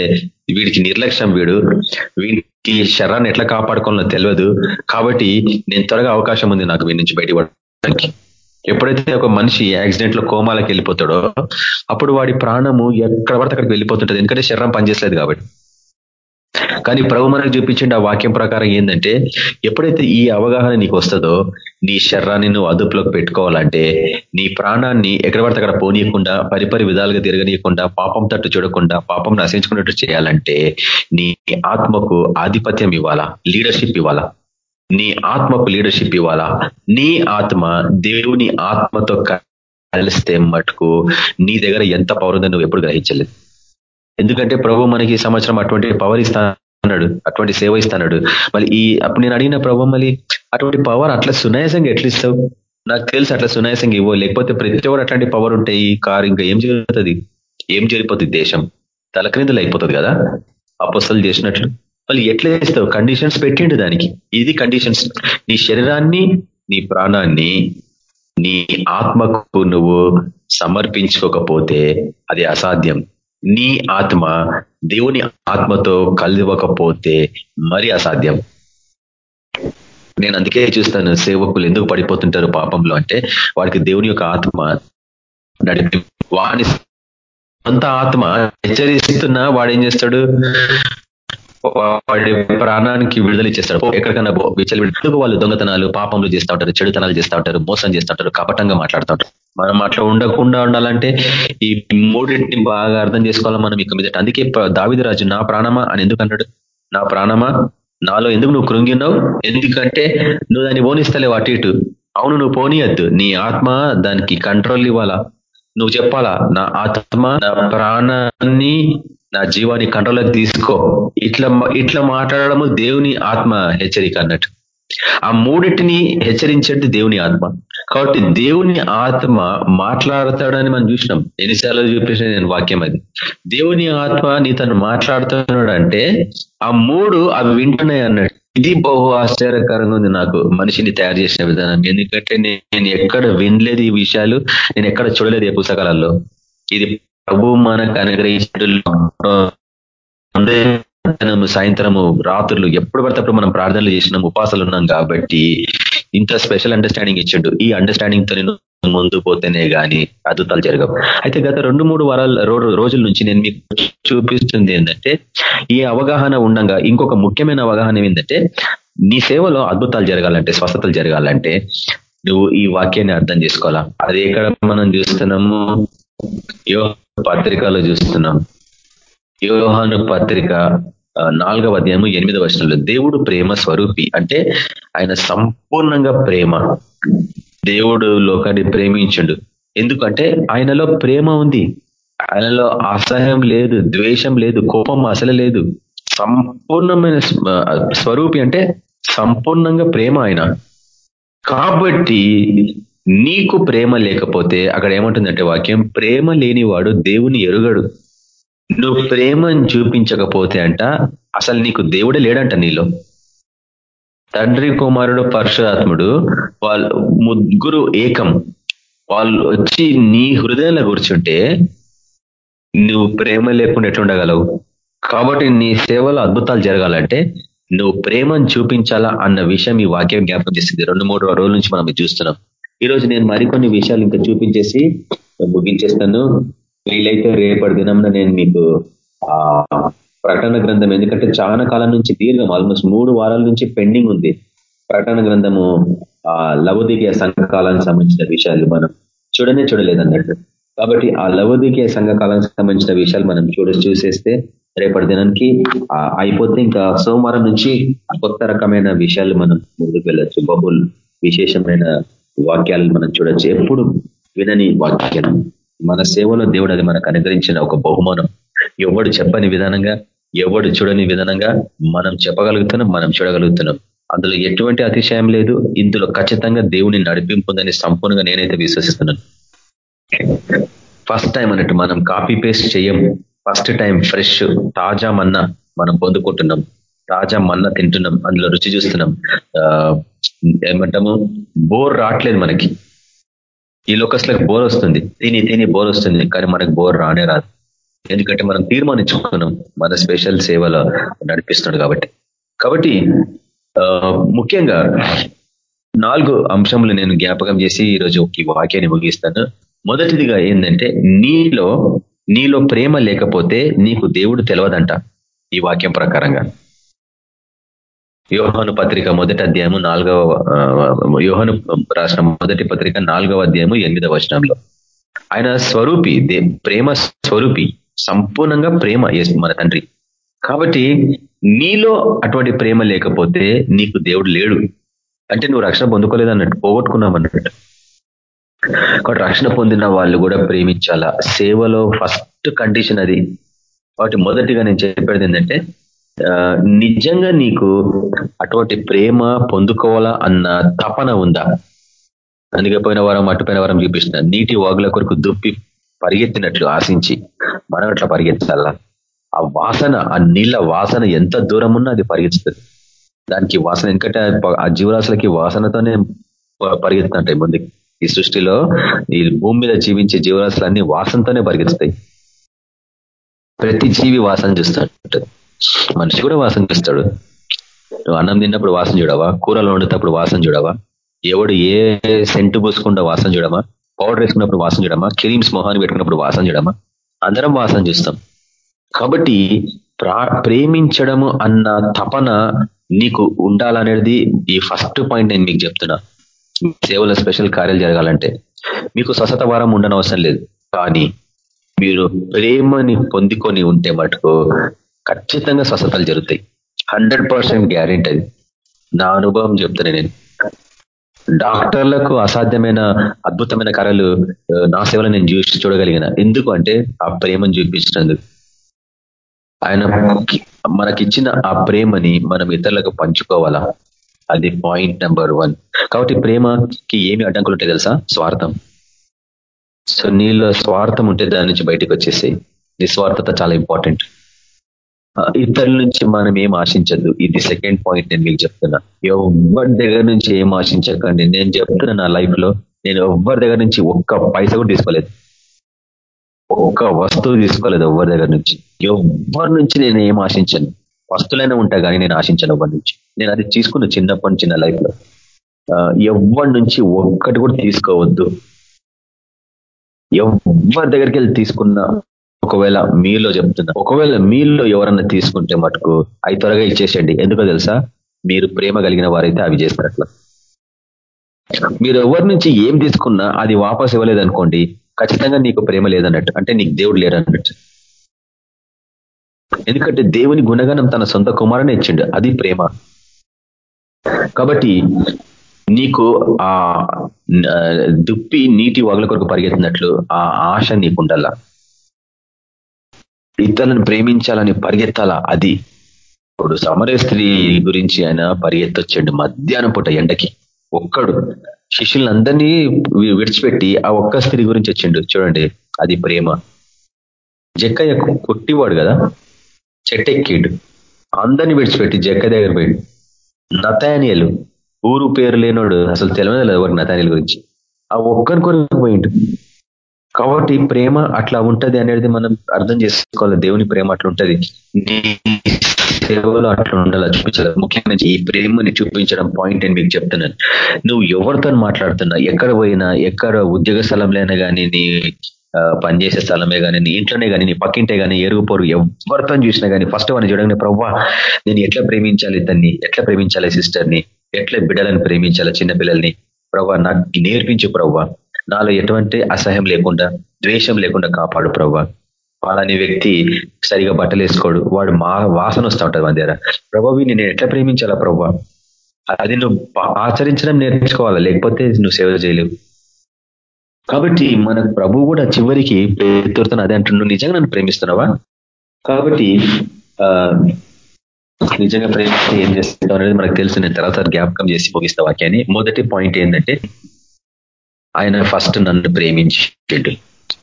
వీడికి నిర్లక్ష్యం వీడు. వీడికి శరీరాన్ని ఎట్లా కాపాడుకోవాలో తెలియదు. కాబట్టి నేను త్వరగా అవకాశం ఉంది నాకు వీడి నుంచి బయటపడడానికి. ఎప్పుడైతే ఒక మనిషి యాక్సిడెంట్లో కోమాలకు వెళ్ళిపోతాడో అప్పుడు వాడి ప్రాణము ఎక్కడ పడితే అక్కడికి వెళ్ళిపోతుంటది. ఎందుకంటే శరీరం పనిచేసలేదు కాబట్టి. కానీ ప్రభు మనకు చూపించండి ఆ వాక్యం ప్రకారం ఏంటంటే ఎప్పుడైతే ఈ అవగాహన నీకు వస్తుందో నీ శరీరాన్ని నువ్వు అదుపులోకి పెట్టుకోవాలంటే నీ ప్రాణాన్ని ఎక్కడ పడితే అక్కడ పోనీయకుండా పరిపరి విధాలుగా తిరగనీయకుండా పాపం తట్టు చూడకుండా పాపం నశించుకున్నట్టు చేయాలంటే నీ ఆత్మకు ఆధిపత్యం ఇవ్వాలా? లీడర్షిప్ ఇవ్వాలా? నీ ఆత్మకు లీడర్షిప్ ఇవ్వాలా? నీ ఆత్మ దేవుని ఆత్మతో కలిస్తే మటుకు నీ దగ్గర ఎంత పవర్ ఉందో నువ్వు ఎప్పుడు గ్రహించలేదు. ఎందుకంటే ప్రభు మనకి ఈ సంవత్సరం అటువంటి పవర్ అన్నాడు అటువంటి సేవ ఇస్తాడు మళ్ళీ ఈ అప్పుడు నేను అడిగిన ప్రభావ మళ్ళీ అటువంటి పవర్ అట్లా సునాయాసంగా ఎట్లా ఇస్తావు? నాకు తెలుసు అట్లా సునాయాసంగా ఇవ్వ లేకపోతే ప్రతి ఒక్కరు అట్లాంటి పవర్ ఉంటే ఈ కారు ఇంకా ఏం జరుగుతుంది? ఏం జరిగిపోతుంది దేశం? తలక్రిందులు అయిపోతుంది కదా? అపస్సలు చేసినట్లు. మళ్ళీ ఎట్లా చేస్తావు? కండిషన్స్ పెట్టిండు దానికి. ఇది కండిషన్స్ నీ శరీరాన్ని నీ ప్రాణాన్ని నీ ఆత్మకు నువ్వు సమర్పించుకోకపోతే అది అసాధ్యం. నీ ఆత్మ దేవుని ఆత్మతో కలవకపోతే మరి అసాధ్యం. నేను అందుకే చూస్తాను సేవకులు ఎందుకు పడిపోతుంటారు పాపంలో అంటే వాడికి దేవుని యొక్క ఆత్మ నడిపి వాని సొంత ఆత్మ హెచ్చరిస్తున్నా వాడు ఏం చేస్తాడు? వాడి ప్రాణానికి విడుదల ఇచ్చేస్తాడు ఎక్కడికన్నా విచ్చలు ఎందుకు వాళ్ళు దొంగతనాలు పాపంలు చేస్తూ ఉంటారు చెడుతనాలు చేస్తూ ఉంటారు మోసం చేస్తూ ఉంటారు కపటంగా మాట్లాడుతూ ఉంటారు? మనం అట్లా ఉండకుండా ఉండాలంటే ఈ మూడింటిని బాగా అర్థం చేసుకోవాలి మనం ఇక మీద అందుకే దావిదరాజు నా ప్రాణమా అని ఎందుకు అన్నాడు? నా ప్రాణమా? నాలో ఎందుకు నువ్వు కృంగి ఉన్నావు ఎందుకంటే నువ్వు దాన్ని పోనిస్తలేవు అటు ఇటు. అవును నువ్వు పోనీయద్దు. నీ ఆత్మ దానికి కంట్రోల్ ఇవ్వాలా? నువ్వు చెప్పాలా? నా ఆత్మ నా ప్రాణాన్ని నా జీవాన్ని కంట్రోల్లోకి తీసుకో. ఇట్లా ఇట్లా మాట్లాడడము దేవుని ఆత్మ హెచ్చరిక అన్నట్టు. ఆ మూడింటిని హెచ్చరించేది దేవుని ఆత్మ. కాబట్టి దేవుని ఆత్మ మాట్లాడతాడని మనం చూసినాం. ఎన్నిసార్లు చూపించిన నేను వాక్యం అది. దేవుని ఆత్మ నీ తను మాట్లాడుతున్నాడు అంటే ఆ మూడు అవి వింటున్నాయి అన్నట్టు. ఇది బహు ఆశ్చర్యకరంగా ఉంది నాకు. మనిషిని తయారు చేసిన విధానం. ఎందుకంటే నేను ఎక్కడ వినలేదు ఈ విషయాలు నేను ఎక్కడ చూడలేదు ఈ పుస్తకాలలో. ఇది ప్రభు మనకు అనుగ్రహించడం సాయంత్రము రాత్రులు ఎప్పుడు పడితే మనం ప్రార్థనలు చేసినాం ఉపాసాలు ఉన్నాం కాబట్టి ఇంత స్పెషల్ అండర్స్టాండింగ్ ఇచ్చిండు. ఈ అండర్స్టాండింగ్తో నేను ముందు పోతేనే కానీ అద్భుతాలు జరగవు. అయితే గత రెండు మూడు వారాల రోజుల నుంచి నేను మీకు చూపిస్తుంది ఏంటంటే ఈ అవగాహన ఉండగా ఇంకొక ముఖ్యమైన అవగాహన ఏంటంటే నీ సేవలో అద్భుతాలు జరగాలంటే స్వస్థతలు జరగాలంటే నువ్వు ఈ వాక్యాన్ని అర్థం చేసుకోవాలా? అది ఎక్కడ మనం చూస్తున్నాము? యో పత్రికలో చూస్తున్నాం. యోహాను పత్రిక నాలుగవ అధ్యాయము ఎనిమిదవ వచనంలో దేవుడు ప్రేమ స్వరూపి అంటే ఆయన సంపూర్ణంగా ప్రేమ. దేవుడు లోకాన్ని ప్రేమించండు. ఎందుకంటే ఆయనలో ప్రేమ ఉంది. ఆయనలో అసహ్యం లేదు ద్వేషం లేదు కోపం అసలు లేదు. సంపూర్ణమైన స్వరూపి అంటే సంపూర్ణంగా ప్రేమ ఆయన. కాబట్టి నీకు ప్రేమ లేకపోతే అక్కడ ఏమంటుందంటే వాక్యం ప్రేమ లేనివాడు దేవుని ఎరుగడు. నువ్వు ప్రేమను చూపించకపోతే అంట అసలు నీకు దేవుడే లేడంట నీలో. తండ్రి కుమారుడు పరశురాత్ముడు వాళ్ళు ముగ్గురు ఏకం. వాళ్ళు వచ్చి నీ హృదయంలో కూర్చుంటే నువ్వు ప్రేమ లేకుండా ఎట్లుండగలవు కాబట్టి నీ సేవలో అద్భుతాలు జరగాలంటే నువ్వు ప్రేమను చూపించాలా అన్న విషయం ఈ వాక్యం జ్ఞాపకం చేసింది. రెండు మూడు రోజుల నుంచి మనం చూస్తున్నాం. ఈ రోజు నేను మరికొన్ని విషయాలు ఇంకా చూపించేసి ముగించేస్తాను. వీలైతే రేపటి దినంలో నేను మీకు ఆ ప్రకటన గ్రంథం ఎందుకంటే చాలా కాలం నుంచి దీర్ఘం ఆల్మోస్ట్ మూడు వారాల నుంచి పెండింగ్ ఉంది. ప్రకటన గ్రంథము ఆ లవదీకీయ సంఘకాలానికి సంబంధించిన విషయాలు మనం చూడనే చూడలేదన్నట్టు. కాబట్టి ఆ లవదీకీయ సంఘకాలానికి సంబంధించిన విషయాలు మనం చూడ చూసేస్తే రేపటి దినానికి అయిపోతే ఇంకా సోమవారం నుంచి కొత్త రకమైన విషయాలు మనం ముందుకు వెళ్ళొచ్చు. బహుల్ విశేషమైన వాక్యాలను మనం చూడొచ్చు. ఎప్పుడు వినని వాక్యం. మన సేవలో దేవుడు అది మనకు అనుగ్రహించిన ఒక బహుమానం. ఎవడు చెప్పని విధానంగా ఎవడు చూడని విధానంగా మనం చెప్పగలుగుతున్నాం మనం చూడగలుగుతున్నాం. అందులో ఎటువంటి అతిశయం లేదు. ఇందులో ఖచ్చితంగా దేవుని నడిపింపుందని సంపూర్ణంగా నేనైతే విశ్వసిస్తున్నాను. ఫస్ట్ టైం అన్నట్టు మనం కాపీ పేస్ట్ చేయం. ఫస్ట్ టైం ఫ్రెష్ తాజా మన్నా మనం పొందుకుంటున్నాం. తాజా మన్న తింటున్నాం. అందులో రుచి చూస్తున్నాం. ఏమంటాము? బోర్ రావట్లేదు మనకి. ఈ లోకస్లకు బోర్ వస్తుంది. తిని తిని బోర్ వస్తుంది. కానీ మనకు బోర్ రానే రాదు. ఎందుకంటే మనం తీర్మానించుకున్నాం. మన స్పెషల్ సేవలో నడిపిస్తున్నాడు కాబట్టి. కాబట్టి ముఖ్యంగా నాలుగు అంశములు నేను జ్ఞాపకం చేసి ఈరోజు ఈ వాక్యాన్ని ముగిస్తాను. మొదటిదిగా ఏంటంటే నీలో నీలో ప్రేమ లేకపోతే నీకు దేవుడు తెలియదంట ఈ వాక్యం ప్రకారంగా. యోహాను పత్రిక మొదటి అధ్యాయము నాలుగవ యోహాను రాష్ట్రం మొదటి పత్రిక నాలుగవ అధ్యాయము ఎనిమిదవ వచనంలో. ఆయన స్వరూపి ప్రేమ స్వరూపి. సంపూర్ణంగా ప్రేమ మన తండ్రి. కాబట్టి నీలో అటువంటి ప్రేమ లేకపోతే నీకు దేవుడు లేడు. అంటే నువ్వు రక్షణ పొందుకోలేదు అన్నట్టు పోగొట్టుకున్నావు అన్నట్టు. కాబట్టి రక్షణ పొందిన వాళ్ళు కూడా ప్రేమించాలా? సేవలో ఫస్ట్ కండిషన్ అది. కాబట్టి మొదటిగా నేను చెప్పేది ఏంటంటే నిజంగా నీకు అటువంటి ప్రేమ పొందుకోవాలా అన్న తపన ఉందా? అందుకే పోయిన వారం అటుపోయిన వారం చూపిస్తున్నా. నీటి వాగుల కొరకు దుప్పి పరిగెత్తినట్లు ఆశించి మనం అట్లా పరిగెత్తాలా? ఆ వాసన ఆ నీళ్ళ వాసన ఎంత దూరం ఉన్నా అది పరిగెత్తుతుంది. దానికి వాసన ఎందుకంటే ఆ జీవరాశులకి వాసనతోనే పరిగెత్తుంటాయి ముందుకి ఈ సృష్టిలో ఈ భూమి మీద జీవించే జీవరాశులన్నీ వాసనతోనే పరిగెత్తుతాయి. ప్రతి జీవి వాసన చూస్తుంటది. మనిషి కూడా వాసన చూస్తాడు. నువ్వు అన్నం తిన్నప్పుడు వాసన చూడవా? కూరలు వండుతప్పుడు వాసన చూడవా? ఎవడు ఏ సెంటు పోసుకుంటా వాసన చూడమా? పౌడర్ వేసుకున్నప్పుడు వాసన చూడమా క్రీమ్స్ మొహాన్ని పెట్టుకున్నప్పుడు వాసన చూడమా అందరం వాసన చూస్తాం. కాబట్టి ప్రేమించడము అన్న తపన నీకు ఉండాలనేది ఈ ఫస్ట్ పాయింట్ నేను మీకు చెప్తున్నా. సేవల స్పెషల్ కార్యాలు జరగాలంటే. మీకు స్వసత వారం ఉండనవసరం లేదు. కానీ మీరు ప్రేమని పొందుకొని ఉంటే మటుకు ఖచ్చితంగా స్వసతలు జరుగుతాయి. హండ్రెడ్ పర్సెంట్ గ్యారెంటీ అది. నా అనుభవం చెప్తాను నేను. డాక్టర్లకు అసాధ్యమైన అద్భుతమైన కళలు నా సేవలో నేను చూసి చూడగలిగిన. ఎందుకు అంటే ఆ ప్రేమను చూపించినందుకు. ఆయన మనకిచ్చిన ఆ ప్రేమని మనం ఇతరులకు పంచుకోవాలా? అది పాయింట్ నెంబర్ వన్ కాబట్టి ప్రేమకి ఏమి అడ్డంకులు ఉంటాయి తెలుసా? స్వార్థం. సో నీలో స్వార్థం ఉంటే దాని నుంచి బయటకు వచ్చేసి నిస్వార్థత చాలా ఇంపార్టెంట్ ఇతరుల నుంచి మనం ఏం ఆశించద్దు. ఇది సెకండ్ పాయింట్ నేను మీకు చెప్తున్నా. ఎవరి దగ్గర నుంచి ఏం ఆశించకండి. నేను చెప్తున్నా నా లైఫ్లో నేను ఎవరి దగ్గర నుంచి ఒక్క పైస కూడా తీసుకోలేదు. ఒక్క వస్తువు తీసుకోలేదు ఎవరి దగ్గర నుంచి. ఎవరి నుంచి నేను ఏం ఆశించను? వస్తువులైనా ఉంటా కానీ నేను ఆశించను ఎవరి నుంచి. నేను అది తీసుకున్న చిన్నప్పటి నుంచి నా లైఫ్లో. ఎవరి నుంచి ఒక్కటి కూడా తీసుకోవద్దు. ఎవరి దగ్గరికి వెళ్ళి తీసుకున్న ఒకవేళ మీలో చెప్తున్నా ఒకవేళ మీలో ఎవరన్నా తీసుకుంటే మటుకు అవి త్వరగా ఇచ్చేసేయండి. ఎందుకో తెలుసా? మీరు ప్రేమ కలిగిన వారైతే అవి చేస్తారు అట్లా. మీరు ఎవరి నుంచి ఏం తీసుకున్నా అది వాపసు ఇవ్వలేదనుకోండి ఖచ్చితంగా నీకు ప్రేమ లేదన్నట్టు. అంటే నీకు దేవుడు లేడన్నట్టు. ఎందుకంటే దేవుని గుణగణం తన సొంత కుమారుని ఇచ్చిండు. అది ప్రేమ. కాబట్టి నీకు ఆ దుప్పి నీటి వగల కొరకు పరిగెత్తినట్లు ఆ ఆశ నీకుండాలా ఇతరులను ప్రేమించాలని పరిగెత్తాల? అది ఇప్పుడు సమరే స్త్రీ గురించి ఆయన పరిగెత్తొచ్చండి మధ్యాహ్నం పూట ఎండకి. ఒక్కడు. శిష్యులందరినీ విడిచిపెట్టి ఆ ఒక్క స్త్రీ గురించి వచ్చిండు. చూడండి అది ప్రేమ. జక్కయ్య కొట్టివాడు కదా? చెట్టెక్కిడు. అందరినీ విడిచిపెట్టి జక్క దగ్గర పోయి నతానియలు. ఊరు పేరు లేనోడు అసలు తెలియదు ఎవరు నతానియల గురించి. ఆ ఒక్కని కొరకు పోయిండు కాబట్టి ప్రేమ అట్లా ఉంటది అనేది మనం అర్థం చేసుకోవాలి. దేవుని ప్రేమ అట్లా ఉంటది. సేవలో అట్లా ఉండాలా? చూపించాలి? ముఖ్యంగా ఈ ప్రేమని చూపించడం పాయింట్ అని మీకు చెప్తున్నాను. నువ్వు ఎవరితో మాట్లాడుతున్నా? ఎక్కడ పోయినా ఎక్కడ ఉద్యోగ స్థలంలోనే కానీ నీ పనిచేసే స్థలమే కానీ నీ ఇంట్లోనే కానీ నీ పక్కింటే కానీ ఎరుగు పొరుగు ఎవరితో చూసినా కానీ ఫస్ట్ వాడిని చూడగానే ప్రవ్వా నేను ఎట్లా ప్రేమించాలి తన్ని ఎట్లా ప్రేమించాలి సిస్టర్ని ఎట్లా బిడ్డలను ప్రేమించాలి చిన్నపిల్లల్ని ప్రవ్వా నాకు నేర్పించు ప్రవ్వా. నాలో ఎటువంటి అసహ్యం లేకుండా ద్వేషం లేకుండా కాపాడు ప్రభా. వాళ్ళని వ్యక్తి సరిగా బట్టలు వేసుకోడు వాడు మా వాసన వస్తూ ఉంటుంది మన దగ్గర. ప్రభావి నేను ఎట్లా ప్రేమించాలా ప్రభా? అది నువ్వు ఆచరించడం నేర్చుకోవాలా? లేకపోతే నువ్వు సేవ చేయలేవు? కాబట్టి మన ప్రభు కూడా చివరికి పేరుతో అదే అంటున్నాడు నిజంగా నన్ను ప్రేమిస్తున్నావా? కాబట్టి ఆ, నిజంగా ప్రేమిస్తే ఏం చేస్తావు అనేది మనకు తెలుసు. నేను తర్వాత జ్ఞాపకం చేసి ముగిస్తా వాక్యాన్ని. మొదటి పాయింట్ ఏంటంటే ఆయన ఫస్ట్ నన్ను ప్రేమించాడు.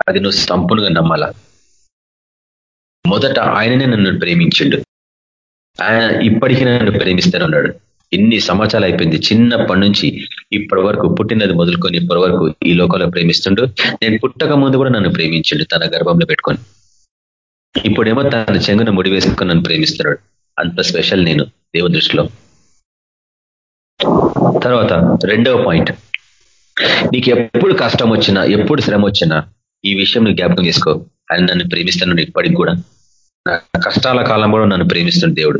అది నువ్వు సంపూర్ణంగా నమ్మాల? మొదట ఆయననే నన్ను ప్రేమించిండు. ఆయన ఇప్పటికీ నన్ను ప్రేమిస్తానన్నాడు ఇన్ని సంవత్సరాలు అయిపోయింది. చిన్నప్పటి నుంచి ఇప్పటి వరకు పుట్టినది మొదలుకొని ఇప్పటి వరకు ఈ లోకంలో ప్రేమిస్తుండు. నేను పుట్టక ముందు కూడా నన్ను ప్రేమించిండు తన గర్భంలో పెట్టుకొని. ఇప్పుడేమో తన చెంగున ముడి వేసుకొని నన్ను ప్రేమిస్తున్నాడు. అంత స్పెషల్ నేను దేవ దృష్టిలో. తర్వాత రెండవ పాయింట్. నీకు ఎప్పుడు కష్టం వచ్చినా ఎప్పుడు శ్రమ వచ్చినా ఈ విషయం నువ్వు జ్ఞాపకం చేసుకో. ఆయన నన్ను ప్రేమిస్తున్నాడు ఇప్పటికి కూడా. నా కష్టాల కాలం కూడా నన్ను ప్రేమిస్తున్న దేవుడు.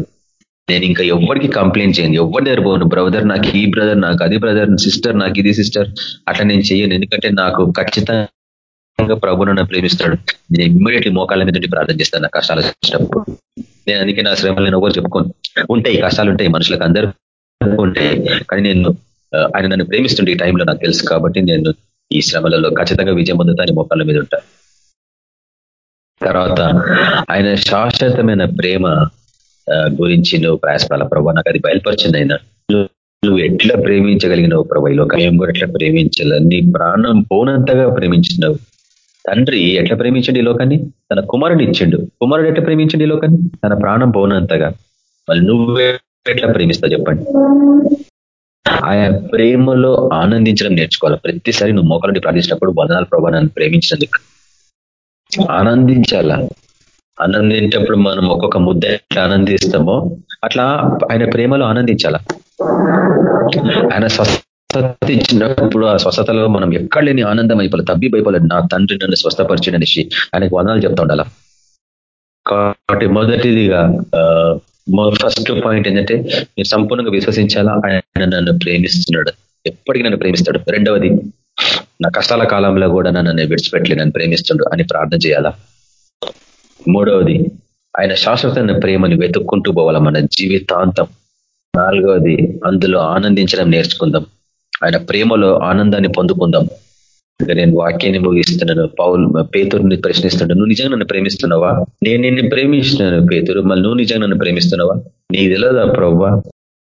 నేను ఇంకా ఎవరికి కంప్లైంట్ చేయను. ఎవరి దగ్గర పోను. బ్రదర్ నాకు ఈ బ్రదర్ నాకు అది బ్రదర్ సిస్టర్ నాకు ఇది సిస్టర్. అట్లా నేను చేయను. ఎందుకంటే నాకు ఖచ్చితంగా ప్రభు నన్ను ప్రేమిస్తాడు నేను ఇమ్మీడియట్లీ మోకాళ్ళ మీద ప్రార్థన చేస్తాను నా కష్టాలు వచ్చినప్పుడు. నేను అందుకే నా శ్రమలు నేను ఎవరు చెప్పుకోను. ఉంటాయి కష్టాలు ఉంటాయి మనుషులకు అందరూ ఉంటాయి. కానీ నేను ఆయన నన్ను ప్రేమిస్తుండే ఈ టైంలో నాకు తెలుసు కాబట్టి నేను ఈ శ్రమలలో ఖచ్చితంగా విజయం పొందుతాను మోకాళ్ళ మీద ఉంటా. తర్వాత ఆయన శాశ్వతమైన ప్రేమ గురించి నువ్వు ప్రయాసపడాల? ప్రభావ నాకు అది బయలుపరిచింది ఆయన. నువ్వు- ఎట్లా ప్రేమించగలిగినవు ప్రభా? ఈ లోకం మేము కూడా ఎట్లా ప్రేమించాల? నీ ప్రాణం పోనంతగా ప్రేమించినావు. తండ్రి ఎట్లా ప్రేమించండి ఈ లోకాన్ని? తన కుమారుని ఇచ్చిండు. కుమారుడు ఎట్లా ప్రేమించండి ఈ లోకాన్ని? తన ప్రాణం పోనంతగా. మళ్ళీ నువ్వే ఎట్లా ప్రేమిస్తావు చెప్పండి. ఆయా ప్రేమలో ఆనందించడం నేర్చుకోవాలి. ప్రతిసారి నువ్వు మోకాలని ప్రార్థించినప్పుడు వదనాలు ప్రభా నన్ను ప్రేమించినందుకు. ఆనందించాలా? ఆనందించేటప్పుడు మనం ఒక్కొక్క ముద్ద ఎట్లా ఆనందిస్తామో అట్లా ఆయన ప్రేమలో ఆనందించాలా? ఆయన స్వస్థత ఇచ్చినప్పుడు ఆ స్వస్థతలో మనం ఎక్కడ లేని ఆనందం అయిపోలేదు తబ్బి అయిపోలేదు నా తండ్రి నన్ను స్వస్థపరిచిన అనేసి ఆయనకు వదనాలు చెప్తా ఉండాల? కాబట్టి మొదటిదిగా ఫస్ట్ పాయింట్ ఏంటంటే మీరు సంపూర్ణంగా విశ్వసించాలా? ఆయన నన్ను ప్రేమిస్తున్నాడు. ఎప్పటికీ నన్ను ప్రేమిస్తాడు. రెండవది నా కష్టాల కాలంలో కూడా నన్ను విడిచిపెట్టలే నన్ను ప్రేమిస్తుండు అని ప్రార్థన చేయాలా? మూడవది ఆయన శాశ్వతమైన ప్రేమని వెతుక్కుంటూ పోవాలా మన జీవితాంతం? నాలుగవది అందులో ఆనందించడం నేర్చుకుందాం. ఆయన ప్రేమలో ఆనందాన్ని పొందుకుందాం. ఇక నేను వాక్యాన్ని ముగిస్తున్నాను. పౌల్ పేతురుని ప్రశ్నిస్తున్నాడు నువ్వు నిజంగా నన్ను ప్రేమిస్తున్నావా? నేను నిన్ను ప్రేమిస్తున్నాను పేతురు మళ్ళీ నువ్వు నిజంగా నన్ను ప్రేమిస్తున్నావా? నీ తెలియదా ప్రవ్వా?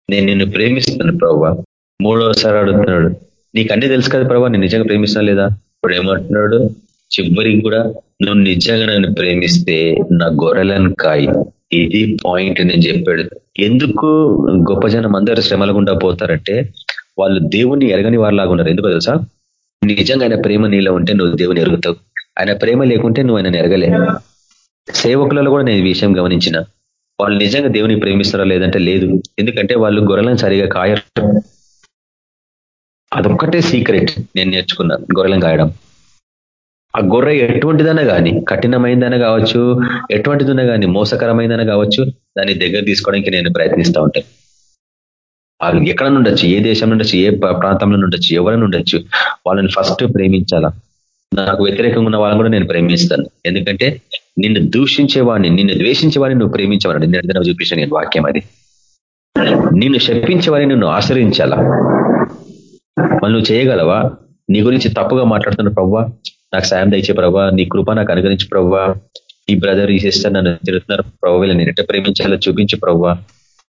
నేను నిన్ను ప్రేమిస్తున్నాను ప్రవ్వా. మూడోసారి అడుగుతున్నాడు నీకు అన్ని తెలుసు కదా ప్రభావ నేను నిజంగా ప్రేమిస్తున్నా లేదా? ఇప్పుడు ఏమంటున్నాడు చివరికి కూడా నువ్వు నిజంగా నన్ను ప్రేమిస్తే నా గొర్రెలను కాయి. ఇది పాయింట్ నేను చెప్పాడు. ఎందుకు గొప్ప జనం అందరూ శ్రమల గుండా పోతారంటే వాళ్ళు దేవుణ్ణి ఎరగని వారిలాగా ఉన్నారు. ఎందుకో తెలుసా? నిజంగా ఆయన ప్రేమ నీలో ఉంటే నువ్వు దేవుని ఎరుగుతావు. ఆయన ప్రేమ లేకుంటే నువ్వు ఆయన ఎరగలే సేవకులలో కూడా నేను ఈ విషయం గమనించిన. వాళ్ళు నిజంగా దేవుని ప్రేమిస్తారా లేదంటే లేదు. ఎందుకంటే వాళ్ళు గొర్రెలను సరిగా కాయరు. అదొక్కటే సీక్రెట్ నేను నేర్చుకున్నా గొర్రెలను కాయడం. ఆ గొర్రె ఎటువంటిదైనా కానీ కఠినమైందన కావచ్చు ఎటువంటిదైనా కానీ మోసకరమైందన కావచ్చు దాన్ని దగ్గర తీసుకోవడానికి నేను ప్రయత్నిస్తూ ఉంటాను. ఎక్కడ నుండొచ్చు ఏ దేశం నుండొచ్చు ఏ ప్రాంతంలో నుండొచ్చు ఎవరైనా ఉండొచ్చు వాళ్ళని ఫస్ట్ ప్రేమించాలా? నాకు వ్యతిరేకంగా ఉన్న వాళ్ళని కూడా నేను ప్రేమిస్తాను. ఎందుకంటే నిన్ను దూషించేవాడిని నిన్ను ద్వేషించేవాడిని నువ్వు ప్రేమించేవాడిని నిన్న చూపించిన నేను వాక్యం అది. నిన్ను శప్పించేవాడిని నువ్వు ఆశ్రయించాలా? మళ్ళీ నువ్వు చేయగలవా? నీ గురించి తప్పుగా మాట్లాడుతున్న ప్రవ్వా నాకు సాయం దయచే ప్రవ్వా నీ కృప నాకు అనుగ్రహించి ప్రవ్వా ఈ బ్రదర్ ఈ సిస్టర్ నన్ను తిరుగుతున్నారు ప్రభావ నేను ఎట్ట ప్రేమించాలో చూపించి ప్రవ్వా.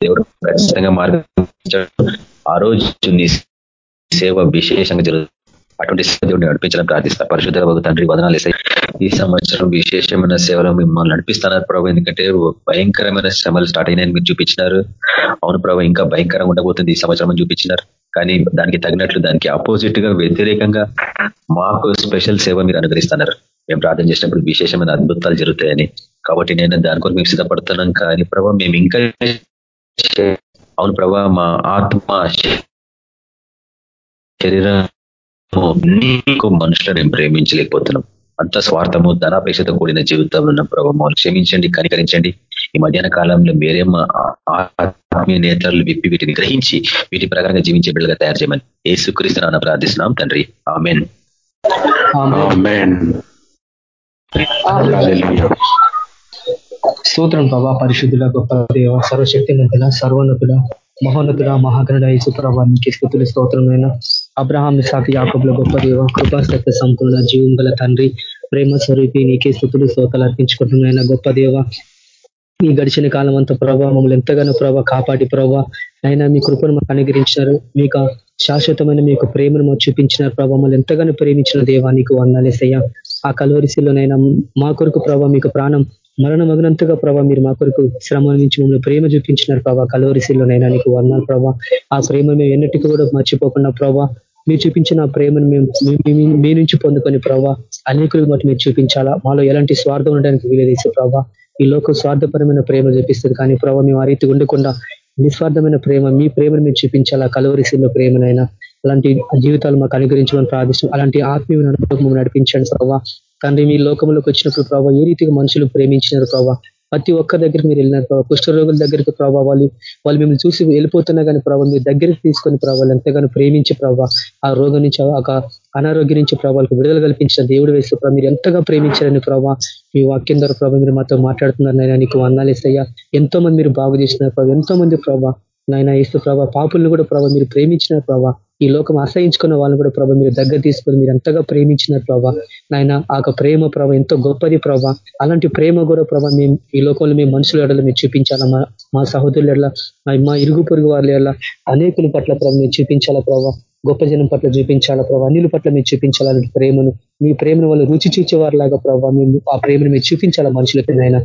దేవుడు ఖచ్చితంగా మార్గం ఆ రోజు నీ సేవ విశేషంగా జరుగుతుంది అటువంటి దేవుడిని నడిపించడం ప్రార్థిస్తా. పరిశుద్ధ భగ తండ్రి వదనాలు వేసాయి ఈ సంవత్సరం విశేషమైన సేవలో మిమ్మల్ని నడిపిస్తున్నారు ప్రభావ ఎందుకంటే భయంకరమైన శ్రమలు స్టార్ట్ అయినాయని మీరు చూపించినారు. అవును ప్రభావ ఇంకా భయంకరంగా ఉండబోతుంది ఈ సంవత్సరం అని చూపించినారు. కానీ దానికి తగినట్లు దానికి ఆపోజిట్గా వ్యతిరేకంగా మాకు స్పెషల్ సేవ మీరు అనుగ్రహిస్తున్నారు. మేము ప్రార్థన చేసినప్పుడు విశేషమైన అద్భుతాలు జరుగుతాయని. కాబట్టి నేను దాని కొరకు మేము సిద్ధపడుతున్నాం కానీ ప్రభావ మేము ఇంకా అవును ప్రభా మా ఆత్మ శరీరము నీకు మనుషులను మేము ప్రేమించలేకపోతున్నాం. అంత స్వార్థము ధనాపేక్షతో కూడిన జీవితంలో ఉన్న ప్రభావం క్షమించండి కనికరించండి. ఈ మధ్యాహ్న కాలంలో మీరే మా ఆత్మీయ నేతలు విప్పి వీటిని గ్రహించి వీటి ప్రకారంగా జీవించే బిడ్డగా తయారు చేయమని ఏ సుకరిస్తున్నాను ప్రార్థిస్తున్నాం తండ్రి. ఆమెన్. సూత్రం ప్రభా పరిశుద్ధుల గొప్ప దేవ సర్వశక్తిమంతుల సర్వోన్నతుల మహోన్నతుల మహాగణుడ యేసు ప్రభా నీకు స్థుతుల స్తోత్రమైన అబ్రహాం ఇసాక్ యాకబుల గొప్ప దేవ కృపా సత్య సంపూర్ణ జీవం గల తండ్రి ప్రేమ స్వరూపి నీకే స్థుతులు స్తోతాలు అర్పించుకుంటున్నాయన గొప్ప దేవ. ఈ గడిచిన కాలం అంతా ప్రభావ మమ్మల్ని ఎంతగానో ప్రభావ కాపాడి ప్రభావ అయినా మీ కృపను మాకు అనుగ్రహించినారు మీకు శాశ్వతమైన మీకు ప్రేమను మాకు చూపించినారు ప్రభావ మమ్మల్ని ఎంతగానో ప్రేమించిన దేవా నీకు వందాలేసయ్యా. ఆ కలవరిశిలోనైనా మా కొరకు ప్రభావ మీకు ప్రాణం మరణ మగనంతగా ప్రభా మీరు మా కొరకు శ్రమ నుంచి మిమ్మల్ని ప్రేమ చూపించినారు ప్రభావ కలవరిశిలోనైనా నీకు వర్ణాలు ప్రభా. ఆ ప్రేమ మేము ఎన్నటికీ కూడా మర్చిపోకుండా ప్రభా మీరు చూపించిన ప్రేమను మేము మీ నుంచి పొందుకొని ప్రభా అనేకులు బట్టి మీరు చూపించాలా? మాలో ఎలాంటి స్వార్థం ఉండడానికి వీలేదేసే ప్రభావ ఈ లోకం స్వార్థపరమైన ప్రేమ చూపిస్తుంది. కానీ ప్రభావ మేము ఆ రీతి ఉండకుండా నిస్వార్థమైన ప్రేమ మీ ప్రేమను మీరు చూపించాలా? కలవరిశీల్లో ప్రేమనైనా అలాంటి జీవితాలు మాకు అనుగ్రహించమని ప్రార్థిస్తాం అలాంటి ఆత్మీయ అనుభవం నడిపించండి ప్రభావ తండ్రి మీ లోకంలోకి వచ్చినప్పుడు ప్రభావ ఏ రీతిగా మనుషులు ప్రేమించినారు ప్రభావ ప్రతి ఒక్క దగ్గరికి మీరు వెళ్ళినారు ప్రభావ కుష్ఠరోగుల దగ్గరికి ప్రభావ వాళ్ళు వాళ్ళు మిమ్మల్ని చూసి వెళ్ళిపోతున్నా కానీ ప్రభావ మీ దగ్గరికి తీసుకొని ప్రభావాలు ఎంతగానో ప్రేమించి ప్రభావ ఆ రోగం నుంచి ఒక అనారోగ్యం నుంచి ప్రభావాలకు విడుదల కల్పించిన దేవుడు వేసి ప్రభావ మీరు ఎంతగా ప్రేమించారని ప్రభావ మీ వాక్యం ద్వారా ప్రభావ మీరు మాతో మాట్లాడుతున్నారు నాయన. నీకు వందాలేసయ్యా ఎంతో మంది మీరు బాగు చేసినారు ప్రభావ ఎంతో మంది ప్రభావ నాయన ఇస్తు ప్రభావ పాపులను కూడా ప్రభావ మీరు ప్రేమించిన ప్రభావ ఈ లోకం ఆశ్రయించుకున్న వాళ్ళని కూడా ప్రభావ మీరు దగ్గర తీసుకొని మీరు ఎంతగా ప్రేమించినారు ప్రభా. నాయన ఆ ప్రేమ ప్రభ ఎంతో గొప్పది ప్రభా. అలాంటి ప్రేమ కూడా ప్రభా మేము ఈ లోకంలో మేము మనుషుల ఎడలో మీరు చూపించాలా? మా సహోదరుల ఎడల మా ఇరుగు పొరుగు వాళ్ళ ఎడల అనేకుల పట్ల ప్రభావ మీరు చూపించాలా ప్రభా? గొప్ప జనం పట్ల చూపించాలా ప్రభా? అన్నిల పట్ల మీరు చూపించాలంటే ప్రేమను? మీ ప్రేమను వాళ్ళు రుచి చూచేవారిలాగా ప్రభావ మేము ఆ ప్రేమను మీరు చూపించాలా మనుషులకి నాయన?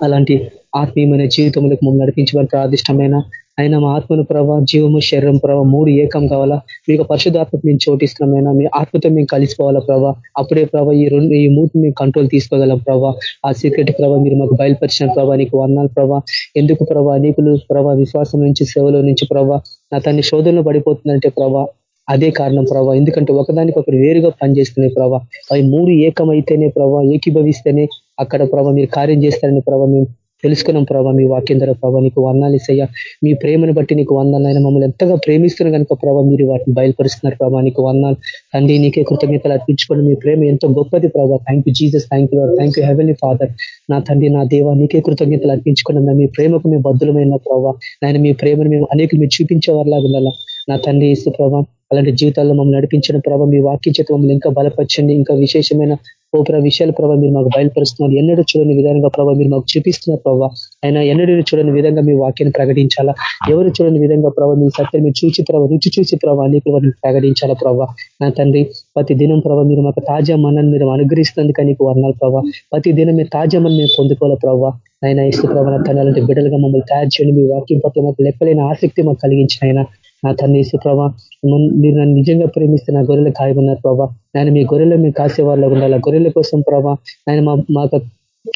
అలాంటి ఆత్మీయమైన జీవితంలోకి మమ్మల్ని నడిపించమని ప్రాదిష్టమైన అయినా మా ఆత్మను ప్రభావ జీవము శరీరం ప్రభావ మూడు ఏకం కావాలా? మీకు పరిశుధాత్మకు మేము చోటిస్తున్నామైనా మీ ఆత్మతో మేము కలిసిపోవాలా ప్రభావ అప్పుడే ప్రభావ ఈ రెండు ఈ మూడు మేము కంట్రోల్ తీసుకోగలం ప్రభావ ఆ సీక్రెట్ ప్రభావ మీరు మాకు బయలుపరిచిన ప్రభావ నీకు వర్ణాలు ప్రభావ ఎందుకు ప్రభావ అనేకులు ప్రభావ విశ్వాసం నుంచి సేవలో నుంచి ప్రభావ నా తన్ని శోధనలో పడిపోతుందంటే ప్రభావ అదే కారణం ప్రభావ ఎందుకంటే ఒకదానికి ఒకరు వేరుగా పనిచేస్తున్నాయి ప్రభావ అవి మూడు ఏకమైతేనే ప్రభావ ఏకీభవిస్తేనే అక్కడ ప్రభావ మీరు కార్యం చేస్తారని ప్రభావ మేము తెలుసుకున్నాం ప్రభావ మీ వాక్యం ద్వారా ప్రభావ నీకు వందాలు సయ్యా మీ ప్రేమను బట్టి నీకు వందాలైనా మమ్మల్ని ఎంతగా ప్రేమిస్తున్న కనుక ప్రభావ మీరు వాటిని బయలుపరుస్తున్నారు ప్రభావ నీకు వందాలు తండ్రి నీకే కృతజ్ఞతలు అర్పించుకోండి మీ ప్రేమ ఎంతో గొప్పది ప్రభావ thank you Jesus thank you thank you heavenly father నా తండ్రి నా దేవ నీకే కృతజ్ఞతలు అర్పించుకున్నాం మీ ప్రేమకు మేము బద్దులమైన ప్రభావ నాయన మీ ప్రేమను మేము అనేకులు మీరు చూపించేవారిలాగా ఉండాలా. నా తండ్రి ఇస్తు ప్రభావ అలాంటి జీవితాల్లో మమ్మల్ని నడిపించిన ప్రభావ మీ వాక్యం చేత మమ్మల్ని ఇంకా బలపరచండి. ఇంకా విశేషమైన ఓ ప్ర ప్రభావ మీరు మాకు బయలుపరుస్తున్నారు. ఎన్నడూ చూడని విధంగా ప్రభావ మీరు మాకు చూపిస్తున్నారు ప్రభావ. అయినా ఎన్నడూ చూడని విధంగా మీ వాక్యాన్ని ప్రకటించాలా? ఎవరు చూడని విధంగా ప్రభావ మీ సత్యం మీరు చూచి ప్రభావ రుచి చూసి ప్రభావ అనేక ప్రకటించాలా ప్రభావ? నా తండ్రి ప్రతి దినం ప్రభావ మీరు మాకు తాజా మనని మీరు అనుగ్రహిస్తున్నందుక నీకు వర్ణాలు ప్రభావ. ప్రతి దినం మీరు తాజా మనం మేము పొందుకోవాలి ప్రభావ? ఆయన ఇస్తు ప్రభావ తన అలాంటి బిడ్డలుగా మమ్మల్ని తయారు చేయండి. మీ వాక్యం పట్ల మాకు లెక్కలేని ఆసక్తి మాకు కలిగించిన ఆయన. నా తన్ని ఇసు ప్రభా మీరు నన్ను నిజంగా ప్రేమిస్తే నా గొర్రెలు కాయమన్నారు ప్రభా. నేను మీ గొర్రెలు మేము కాసేవాళ్ళగా ఉండాలా? గొర్రెల కోసం ప్రభా ఆయన మా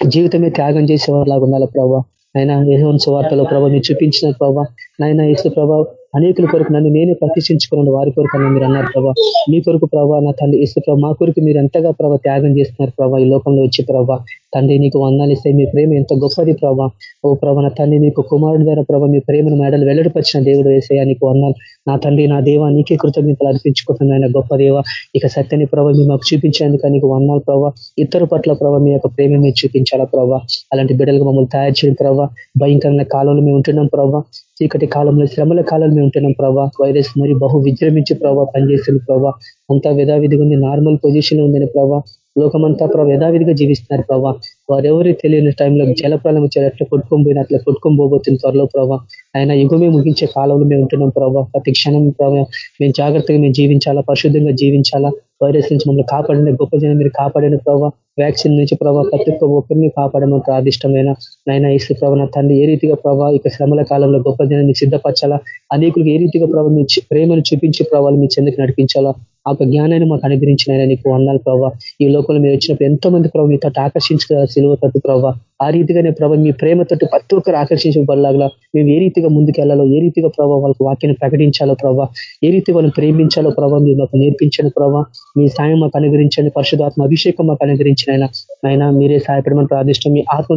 జీవితమే త్యాగం చేసేవాళ్ళగా ఉండాలా ప్రభా? ఆయన యహోన్ సువార్తలో ప్రభావ మీరు చూపించిన ప్రభావ నాయన ఇసు ప్రభా అనేకుల కొరకు నన్ను నేనే ప్రతిష్ఠించుకున్నాను. వారి కొరకు అని మీరు అన్నారు ప్రభావ మీ కొరకు ప్రభావ నా తండ్రి ఇసు ప్రభావ మా కొరకు మీరు ఎంతగా ప్రభావ త్యాగం చేస్తున్నారు ప్రభావ ఈ లోకంలో వచ్చి ప్రభావ తండ్రి నీకు వందాలు ఇస్తే మీ ప్రేమ ఎంత గొప్పది ప్రభావ ఓ ప్రభా నా తండ్రి మీకు కుమారుడు ద్వారా ప్రభావ మీ ప్రేమను మేడలు వెల్లడిపరిచిన దేవుడు వేసేయా నీకు వందాలు నా తండ్రి నా దేవ నీకే కృతజ్ఞతలు అర్పించుకుంటున్నాను ఆయన గొప్ప దేవ. ఇక సత్యని ప్రభావ మీ మాకు చూపించేందుకు నీకు వందాలు ప్రభావ ఇతర పట్ల ప్రభావ మీ యొక్క ప్రేమ మీరు చూపించాలా ప్రభావ అలాంటి బిడ్డలకు మమ్మల్ని తయారు చేయడం ప్రభావ భయంకరమైన కాలంలో మేము ఉంటున్నాం ప్రభావ చీకటి కాలంలో శ్రమల కాలంలో మేము ఉంటున్నాం ప్రభావ వైరస్ మరి బహు విజృంభించి ప్రభావ పనిచేస్తున్న ప్రభావ అంతా విధావిధిగా ఉంది నార్మల్ పొజిషన్ ఉందని ప్రభావ లోకమంతా ప్రభావ యథావిధిగా జీవిస్తున్నారు ప్రభావ వారెవరు తెలియని టైంలో జలప్రాలం వచ్చారు కొట్టుకొని పోయిన అట్లా కొట్టుకొని పోబోతుంది త్వరలో ప్రభావ ఆయన యుగమే ముగించే కాలంలో మేము ఉంటున్నాం ప్రభావ ప్రతి క్షణం ప్రభావ మేము జాగ్రత్తగా మేము జీవించాలా పరిశుద్ధంగా జీవించాలా. వైరస్ నుంచి మమ్మల్ని కాపాడిన గొప్ప జనం మీరు కాపాడిన ప్రభావ వ్యాక్సిన్ నుంచి ప్రభావ ప్రతి ఒక్క ఒక్కరిని కాపాడమని ప్రాదిష్టమైన నైనా ఇసు ప్రభావ తండ్రి ఏ రీతిగా ప్రభావ ఇక శ్రమల కాలంలో గొప్ప జనాన్ని సిద్ధపరచాలా? అనేకులకు ఏ రీతిగా ప్రభావ మీ ప్రేమను చూపించి ప్రభావాలు మీ చెందుకు నడిపించాలా? ఆ జ్ఞానాన్ని మాకు అనుగ్రహించిన నీకు వందాలు ప్రభావ ఈ లోకంలో మీరు వచ్చినప్పుడు ఎంతో మంది ప్రభావ మీతో ఆకర్షించగల సిలువ తట్టు ప్రభావ ఆ రీతిగానే ప్రభావ మీ ప్రేమతోటి ప్రతి ఒక్కరు ఆకర్షించబడలాగా మేము ఏ రీతిగా ముందుకెళ్ళాలో ఏ రీతిగా ప్రభావ వాళ్ళకి వాక్యాన్ని ప్రకటించాలో ప్రభావ ఏ రీతి వాళ్ళని ప్రేమించాలో ప్రభావ మీరు మాకు నేర్పించండి ప్రభావ మీ సాయం మాకు అనుగ్రహించండి పరిశుధాత్మ అభిషేకం మాకు అనుగ్రహించిన ఆయన మీరే సహాయపడమని ప్రార్థిష్టం మీ ఆత్మ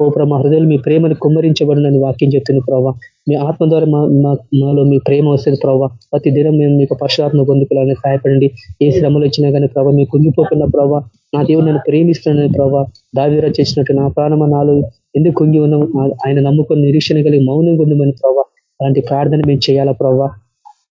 ఓ ప్రభా హృదయాలు మీ ప్రేమను కుమ్మరించబడినని వాక్యం చెప్తుంది ప్రభావ మీ ఆత్మ ద్వారా మాలో మీ ప్రేమ వస్తుంది ప్రభావ ప్రతి దినం మేము మీకు పరశురాత్మ పొందుకోవాలని సహాయపడండి. ఏ శ్రమలు వచ్చినా కానీ ప్రభావ మీ కుంగిపోకున్న ప్రభావ నా దేవుడు నన్ను ప్రేమిస్తున్నానని ప్రభావ దావిరా చేసినట్టు నా ప్రాణమ నాలో ఎందుకు కుంగి ఉన్నాం ఆయన నమ్ముకుని నిరీక్షణ కలిగి మౌనం ఉందమని ప్రభావ అలాంటి ప్రార్థన మేము చేయాలా ప్రభావ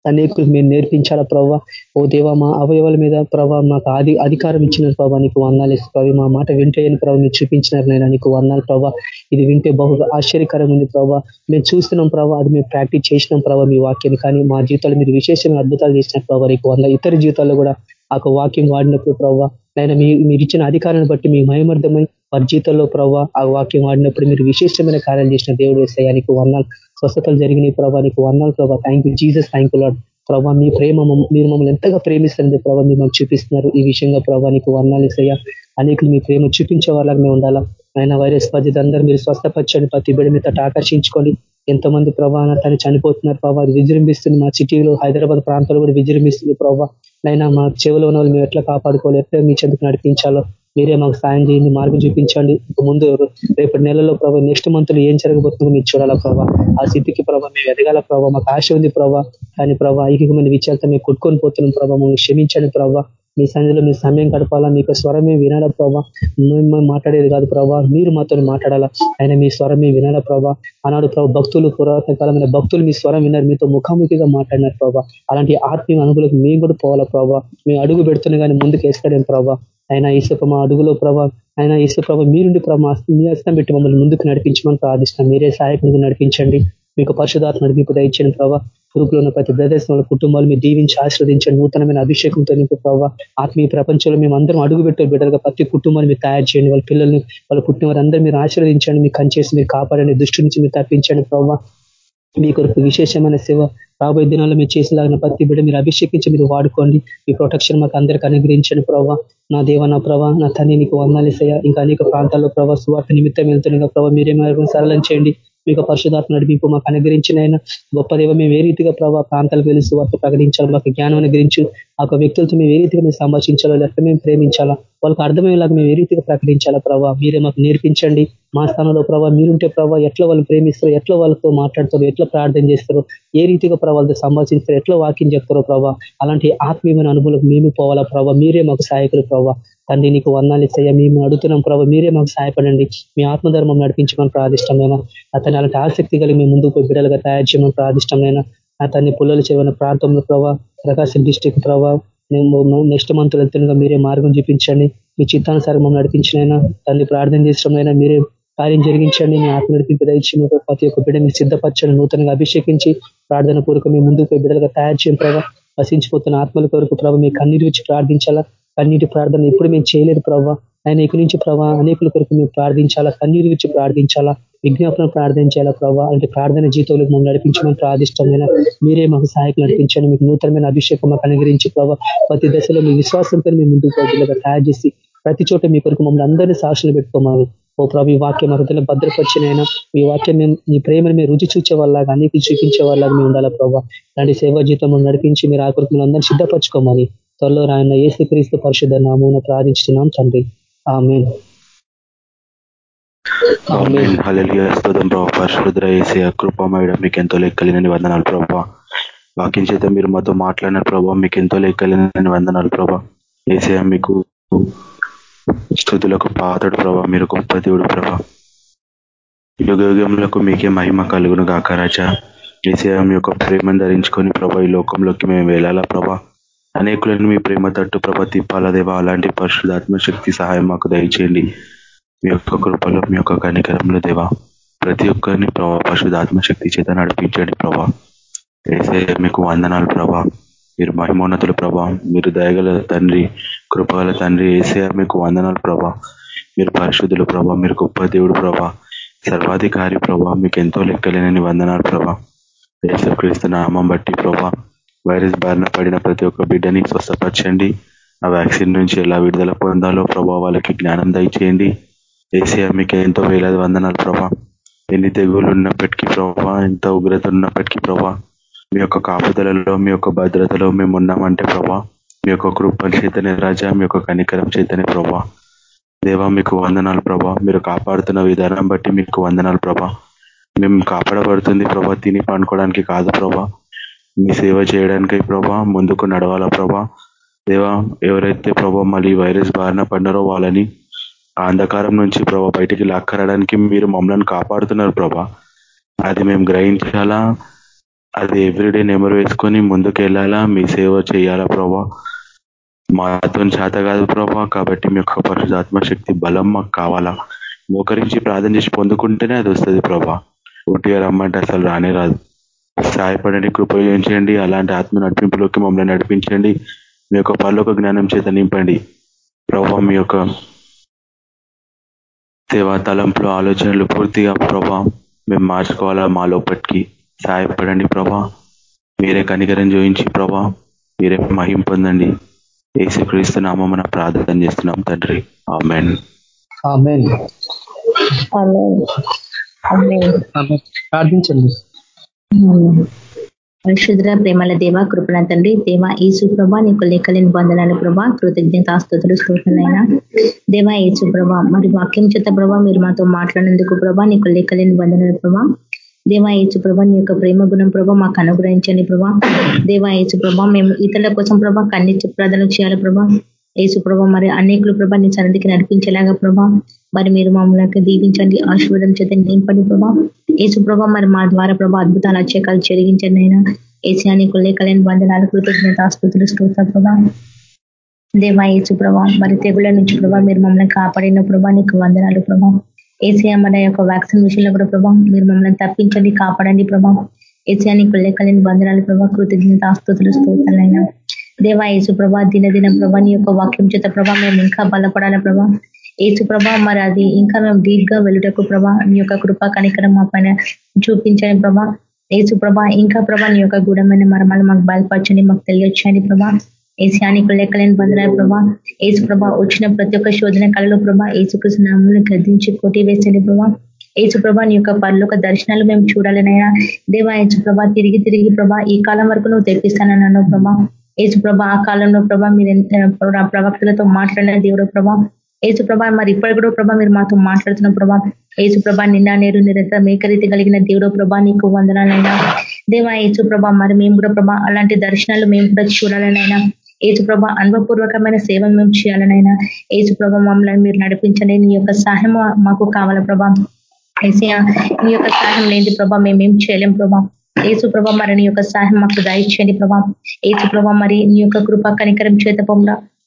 అనేకులు మీరు నేర్పించాలా ప్రభావ ఓ దేవ మా అవయవాల మీద ప్రభావ మాకు ఆది అధికారం ఇచ్చిన ప్రభావ నీకు వందాలు ప్రభావ మా మాట వింటేయని ప్రభావ మీరు చూపించినారు నేను నీకు వందాలు ప్రభావ ఇది వింటే బహు ఆశ్చర్యకరం ఉంది ప్రభావ మేము చూస్తున్నాం ప్రభావ అది మేము ప్రాక్టీస్ చేసినాం ప్రభావ మీ వాక్యాన్ని కానీ మా జీవితాలు మీరు విశేషమైన అద్భుతాలు చేసిన ప్రభావ నీకు వంద ఇతర జీవితాల్లో కూడా ఆ వాక్యం వాడినప్పుడు ప్రభావ మీ మీరు ఇచ్చిన అధికారాన్ని బట్టి మీ మయమర్థమై వారి జీవితంలో ప్రభావ ఆ వాక్యం వాడినప్పుడు మీరు విశేషమైన కార్యాలు చేసిన దేవుడు వేసాయానికి వందాలు. స్వస్థతలు జరిగినాయి ప్రభావ నీకు వందాలు ప్రభావ thank you Jesus thank you Lord ప్రభా మీ ప్రేమ మీరు మమ్మల్ని ఎంతగా ప్రేమిస్తుంది ప్రభావ మీరు మాకు చూపిస్తున్నారు. ఈ విషయంగా ప్రభావ నీకు వర్ణాలు ఇస్తాయా? అనేకులు మీ ప్రేమ చూపించే వాళ్ళకి మేము ఉండాలా? ఆయన వైరస్ బాధ్యత అందరూ మీరు స్వస్థపరచండి. ప్రతి బిడ్డ మీద ఆకర్షించుకొని ఎంతమంది ప్రభావ తను చనిపోతున్నారు ప్రభావ అది విజృంభిస్తుంది. మా సిటీలో హైదరాబాద్ ప్రాంతాలు కూడా విజృంభిస్తుంది ప్రభావ నైనా మా చెవులో ఉన్న వాళ్ళు మేము ఎట్లా కాపాడుకోవాలి? ఎట్లా మీ చెందుకు నడిపించాలో? మీరే మాకు సాయం చేయండి మార్గం చూపించండి. ముందు రేపటి నెలలో ప్రభావ నెక్స్ట్ మంత్లో ఏం జరగబోతుందో మీరు చూడాలా ప్రభావ ఆ స్థితికి ప్రభావ మేము ఎదగాల ప్రభావ మాకు ఆశ ఉంది ప్రభావ కానీ ప్రభావ ఐకికమైన విచారత మేము కొట్టుకొని పోతున్నాం ప్రభావ మమ్మల్ని క్షమించండి ప్రభావ మీ సన్నిధిలో మీ సమయం గడపాలా. మీకు స్వరమే వినాలా ప్రభావ మేము మాట్లాడేది కాదు ప్రభావ మీరు మాతో మాట్లాడాలా. ఆయన మీ స్వరమే వినాలా ప్రభావ ఆనాడు ప్రభు భక్తులు పురాతన కాలమైన భక్తులు మీ స్వరం విన్నారు. మీతో ముఖాముఖిగా మాట్లాడినారు ప్రభావ అలాంటి ఆత్మీయ అనుగులకు మేము కూడా పోవాలా ప్రభావ మేము అడుగు పెడుతున్నా కానీ ముందుకు వేసుకోలేము ప్రభావ ఆయన ఈశ్వర మా అడుగులో ప్రభావ ఆయన ఈశ్వర ప్రభావ మీరుండి ప్రభావ మీ అస్తం పెట్టి మమ్మల్ని ముందుకు నడిపించమని ప్రార్థిస్తాం మీరే సహాయకునిగా నడిపించండి. మీకు పరిశుధాత్మ నడిపింపు దయచండి ప్రభావ గ్రూప్ ఉన్న ప్రతి బ్రదర్స్ వాళ్ళ కుటుంబాలు మీరు దీవించి ఆశీర్వదించండి. నూతనమైన అభిషేకంతో నింపు ప్రభావ ఆత్మీయ ప్రపంచంలో మేము అందరం అడుగు పెట్టే బిడ్డలుగా ప్రతి కుటుంబాన్ని మీరు తయారు చేయండి. వాళ్ళ పిల్లల్ని వాళ్ళు పుట్టిన వారందరూ మీరు ఆశీర్వదించండి. మీకు కంచేసి మీరు కాపాడండి. దృష్టి నుంచి మీరు తప్పించండి ప్రభావ మీ కొరకు విశేషమైన సేవ రాబోయే దినాల్లో మీరు చేసేలాగిన ప్రతి బిడ్డ మీరు అభిషేకించి మీరు వాడుకోండి. మీ ప్రొటెక్షన్ మాకు అందరికీ అనుగ్రహించండి ప్రభావ నా దేవ నా ప్రభా నా తల్లి నీకు వందాలేసయ్యా ఇంకా అనేక ప్రాంతాల్లో ప్రభావ సువార్త నిమిత్తం వెళ్తున్నాయి ప్రభావ మీరేమైనా సరళం చేయండి. మీకు పరిశుధాత్మ నడిపింపు మాకు అనుగ్రహించిన ఆయన గొప్ప దేవ మేము ఏ రీతిగా ప్రభావ ప్రాంతాలకు వెళ్ళి సువార్త ప్రకటించాలి మాకు జ్ఞానం అనుగ్రహించు. ఆ వ్యక్తులతో మేము ఏ రీతిగా మేము సంభాషించాలో లేకపోతే మేము ప్రేమించాలా? వాళ్ళకి అర్థమయ్యేలాగా మేము ఏ రీతిగా ప్రకటించాలా ప్రభావ మీరే మాకు నేర్పించండి. మా స్థానంలో ప్రభావ మీరుంటే ప్రభావ ఎట్లా వాళ్ళు ప్రేమిస్తారో ఎట్లా వాళ్ళతో మాట్లాడతారో ఎట్లా ప్రార్థన చేస్తారో ఏ రీతిగా ప్రభావాలతో సంభాషిస్తారో ఎట్లా వాకింగ్ చెప్తారో ప్రభావ అలాంటి ఆత్మీయమైన అనుభవం మేము పోవాలా ప్రభావ మీరే మాకు సహాయకులు ప్రభావ తండ్రి నీకు వర్ణాలు ఇస్తాయా? మేము అడుగుతున్నాం ప్రభావ మీరే మాకు సహాయపడండి. మీ ఆత్మధర్మం నడిపించమని ప్రార్థిష్టమైన అతని అలాంటి ఆసక్తి కలిగి మేము ముందుకు బిడ్డలుగా తయారు చేయమని ప్రార్థిష్టమైన అతన్ని పుల్లలు చేయమని ప్రాంతంలో ప్రభావ ప్రకాశం డిస్టిక్ ప్రభావ నెక్స్ట్ మంత్ వెళ్తుండగా మీరే మార్గం చూపించండి. మీ చిత్తానుసారం మమ్మల్ని నడిపించినైనా తల్లి ప్రార్థన చేసినైనా మీరే కార్యం జరిగించండి. మీ ఆత్మ నడిపి దయచి ప్రతి ఒక్క బిడ్డ మీరు సిద్ధపరచండి. నూతనంగా అభిషేకించి ప్రార్థన పూర్వక మీ ముందుకు బిడ్డలుగా తయారు చేయడం ప్రభావ వసించిపోతున్న ఆత్మల కొరకు ప్రభావ మీ కన్నీరు వచ్చి ప్రార్థించాలా? కన్నీటి ప్రార్థన ఎప్పుడు మేము చేయలేదు ప్రభావ ఆయన ఇక్కడి నుంచి ప్రభావ అనేకుల కొరకు మేము ప్రార్థించాలా? కన్నీరు వచ్చి ప్రార్థించాలా? విజ్ఞాపన ప్రార్థించాలా ప్రభావ అంటే ప్రార్థన జీవితంలో మేము నడిపించడం ప్రార్థిష్టమైన మీరే మాకు సహాయకులు నడిపించండి. మీకు నూతనమైన అభిషేకం మాకు అనుగ్రహించి ప్రభావ ప్రతి దశలో మీ విశ్వాసంతో మేము ముందుకు తయారు చేసి ప్రతి చోట మీ కొరకు మమ్మల్ని అందరినీ సాక్షులు పెట్టుకోమని ఓ ప్రభు ఈ వాక్యం హృదయంలో భద్రపరిచినైనా ఈ వాక్యం మేము ఈ ప్రేమను మేము రుచి చూచే వాళ్ళగా అన్నికి చూపించే వాళ్ళగా మేము ఉండాలా ప్రభావ అలాంటి సేవా జీతం నడిపించి మీరు ఆకృతులు అందరినీ సిద్ధపరచుకోమని త్వరలో రాయన ఏసు క్రీస్తు పరిశుద్ధ నామం ప్రార్థించుతున్నాం తండ్రి. ఆమె పరిశుద్ర ఏసే మీకు ఎంతో లెక్కలేనని వందనాలు ప్రభావ వాక్యం చేత మీరు మాతో మాట్లాడిన ప్రభావ మీకు ఎంతో లెక్కలేనని వందనాలు ప్రభా. ఏసే మీకు స్థుతులకు పాతడు ప్రభా మీరు గొప్ప దేవుడు ప్రభా. యుగయుగములకు మీకే మహిమ కలుగును గాక రాజా ఏసయం యొక్క ప్రేమను ధరించుకొని ప్రభా ఈ లోకంలోకి మేము వెళ్ళాలా ప్రభా? అనేకులను మీ ప్రేమ తట్టు ప్రభ తిప్పాల దేవా? అలాంటి పరిశుధాత్మ శక్తి సహాయం మాకు దయచేయండి. మీ యొక్క కృపలో మీ యొక్క కనికరంలో దేవా. ప్రతి ఒక్కరిని ప్రభా పరిశుధాత్మ శక్తి చేత నడిపించండి ప్రభా. ఏసే మీకు వందనాలు ప్రభా. మీరు మహిమోన్నతుల ప్రభా. మీరు దయగల తండ్రి కృపగల తండ్రి ఏసే మీకు వందనాలు ప్రభా. మీరు పరిశుద్ధుల ప్రభా. మీరు గొప్ప దేవుడు ప్రభా. సర్వాధికారి ప్రభా. మీకు ఎంతో లెక్కలేనని వందనాలు ప్రభా. క్రీస్తు నామం బట్టి ప్రభా. వైరస్ బారిన పడిన ప్రతి ఒక్క బిడ్డని స్వస్థపరచండి. ఆ వ్యాక్సిన్ నుంచి ఎలా విడుదల పొందాలో ప్రభా వాళ్ళకి జ్ఞానం దయచేయండి. ఏసీఆ మీకు ఎంతో వేలాది వందనాలు ప్రభా. ఎన్ని తెగులు ఉన్నప్పటికీ ప్రభా ఎంత ఉగ్రత ఉన్నప్పటికీ ప్రభా మీ యొక్క కాపుదలలో మీ యొక్క భద్రతలో మేము ఉన్నామంటే ప్రభా మీ యొక్క కృపల చేతనే రాజా మీ యొక్క కనికరం చేతనే ప్రభా. దేవా మీకు వందనాలు ప్రభా. మీరు కాపాడుతున్న విధానం బట్టి మీకు వందనాలు ప్రభా. మేము కాపాడబడుతుంది ప్రభా తిని పండుకోవడానికి కాదు ప్రభా. మీ సేవ చేయడానికి ప్రభా ముందుకు నడవాలా ప్రభా. దేవా ఎవరైతే ప్రభా మళ్ళీ వైరస్ బారిన పడినారో వాళ్ళని అంధకారం నుంచి ప్రభా బయటికి లాక్కరడానికి మీరు మమ్మల్ని కాపాడుతున్నారు ప్రభా. అది మేము గ్రహించాలా? అది ఎవ్రీడే నెమరు వేసుకొని ముందుకు వెళ్ళాలా మీ సేవ చేయాలా ప్రభా? మాతో చేత కాదు ప్రభా కాబట్టి మీ యొక్క పరిశుధాత్మశక్తి బలం మాకు కావాలా? మోకరించి ప్రార్థన చేసి పొందుకుంటేనే అది వస్తుంది ప్రభా. ఒట్టిగా రమ్మంటే అసలు రానే రాదు. సహాయపడండి కృపయోగించండి అలాంటి ఆత్మ నడిపింపులోకి మమ్మల్ని నడిపించండి. మీ యొక్క పరలోక జ్ఞానం చేత నింపండి. ప్రభా మీ యొక్క సేవా తలంపులు ఆలోచనలు పూర్తిగా ప్రభా మేము మార్చుకోవాలా మా లోపటికి సహాయపడండి ప్రభా. మీరే కనికరం చూపించి ప్రభా మీరే మహిం పొందండి. ఏసుక్రీస్తు నామం ప్రార్థన చేస్తున్నాం తండ్రి. ఆమెన్. ప్రార్థించండి. పరిశుద్ర ప్రేమల దేవ కృపణ తండ్రి దేవ ఈసు ప్రభ నీకు లెక్కలేని బంధనాలు ప్రభా కృతజ్ఞతాస్తుతులు స్తోత్రులైనా దేవ ఈసు ప్రభ మరి వాక్యం చేత ప్రభా మీరు మాతో మాట్లాడినందుకు ప్రభా నీకు లెక్కలేని బంధనాలు ప్రభా. దేవాయచు ప్రభా నీ యొక్క ప్రేమ గుణం ప్రభా మాకు అనుగ్రహించండి ప్రభా. దేవాయచు ప్రభా మేము ఇతరుల కోసం ప్రభా కన్నీటి ప్రార్థన చేయాలి ప్రభా. ఏసు ప్రభా మరి అనేకులు ప్రభా నీ సన్నిధికి నడిపించేలాగా ప్రభా. మరి మీరు మమ్మల్ని దీవించండి ఆశీర్వాదం చేత నింపండి ప్రభా. ఏసు ప్రభా మరి మా ద్వారా ప్రభా అద్భుతాలు అత్యకాలు జరిగించండి అయినా. అని లేకలేని బంధనాలు కృతజ్ఞత ఆస్పత్రులు స్తోత్ర ప్రభా. దేవా ఏసు ప్రభా మరి తెగుళ్ళ నుంచి ప్రభా మీరు మమ్మల్ని కాపాడిన ప్రభా నీకు వందనాలు ప్రభా. ఏసీఆ మన యొక్క వ్యాక్సిన్ విషయంలో కూడా ప్రభావం మీరు మమ్మల్ని తప్పించండి కాపాడండి ప్రభావం ఏసీఆ నీకు లెక్కలేని బంధనాలు ప్రభావ కృతజ్ఞత ఆస్తుతులు స్తోతాలైనా దేవా యేసు ప్రభా దినదిన ప్రభా నీ యొక్క వాక్యం చేత ప్రభా మేము ఇంకా బలపడాల ప్రభా. ఏసు ప్రభా మరి అది ఇంకా మేము డీప్గా వెళ్ళుటకు ప్రభా నీ యొక్క కృపా కనికరం మా పైన చూపించండి ప్రభా. ఏసు ప్రభా ఇంకా ప్రభా నీ యొక్క గూఢమైన మరమాలు మాకు బయలుపరచండి మాకు తెలియచేయండి ప్రభా. ఏసియానికి లెక్కలేని బంధురాయ ప్రభా ఏసు ప్రభా వచ్చిన ప్రతి ఒక్క శోధన కళలో ప్రభా ఏసుకృష్ణ నామని గద్దించి కొట్టి వేసండి ప్రభా. ఏసు ప్రభా నీ యొక్క పనులు దర్శనాలు మేము చూడాలనైనా దేవా ఏసు ప్రభా తిరిగి తిరిగి ప్రభా ఈ కాలం వరకు నువ్వు తెప్పిస్తానన్నావు ప్రభా. ఏసు ప్రభా ఆ కాలంలో ప్రభా మీరు ప్రవక్తలతో మాట్లాడిన దేవుడు ప్రభా. ఏసు ప్రభా మరి ఇప్పటి కూడా ప్రభా మీరు మాతో మాట్లాడుతున్న ప్రభా. ఏసు ప్రభా నిన్న నేరు నిరంతరం ఏకరీతి కలిగిన దేవుడు ప్రభా నీకు వందనాలైనా దేవా ఏసు ప్రభా మరి మేము కూడా ప్రభా అలాంటి దర్శనాలు మేము కూడా చూడాలనైనా. ఏసుప్రభ అనుభవపూర్వకమైన సేవ మేము చేయాలనైనా ఏసు ప్రభ మమ్మల్ని మీరు నడిపించండి. నీ యొక్క సహాయం మాకు కావాల ప్రభా? ఏసీ నీ యొక్క సహాయం లేని ప్రభా మేమేం చేయలేం ప్రభా. ఏసు ప్రభా మరి నీ యొక్క సహాయం మాకు దయచేయండి ప్రభా. ఏసు ప్రభా మరి నీ యొక్క కృప కనికరం చేత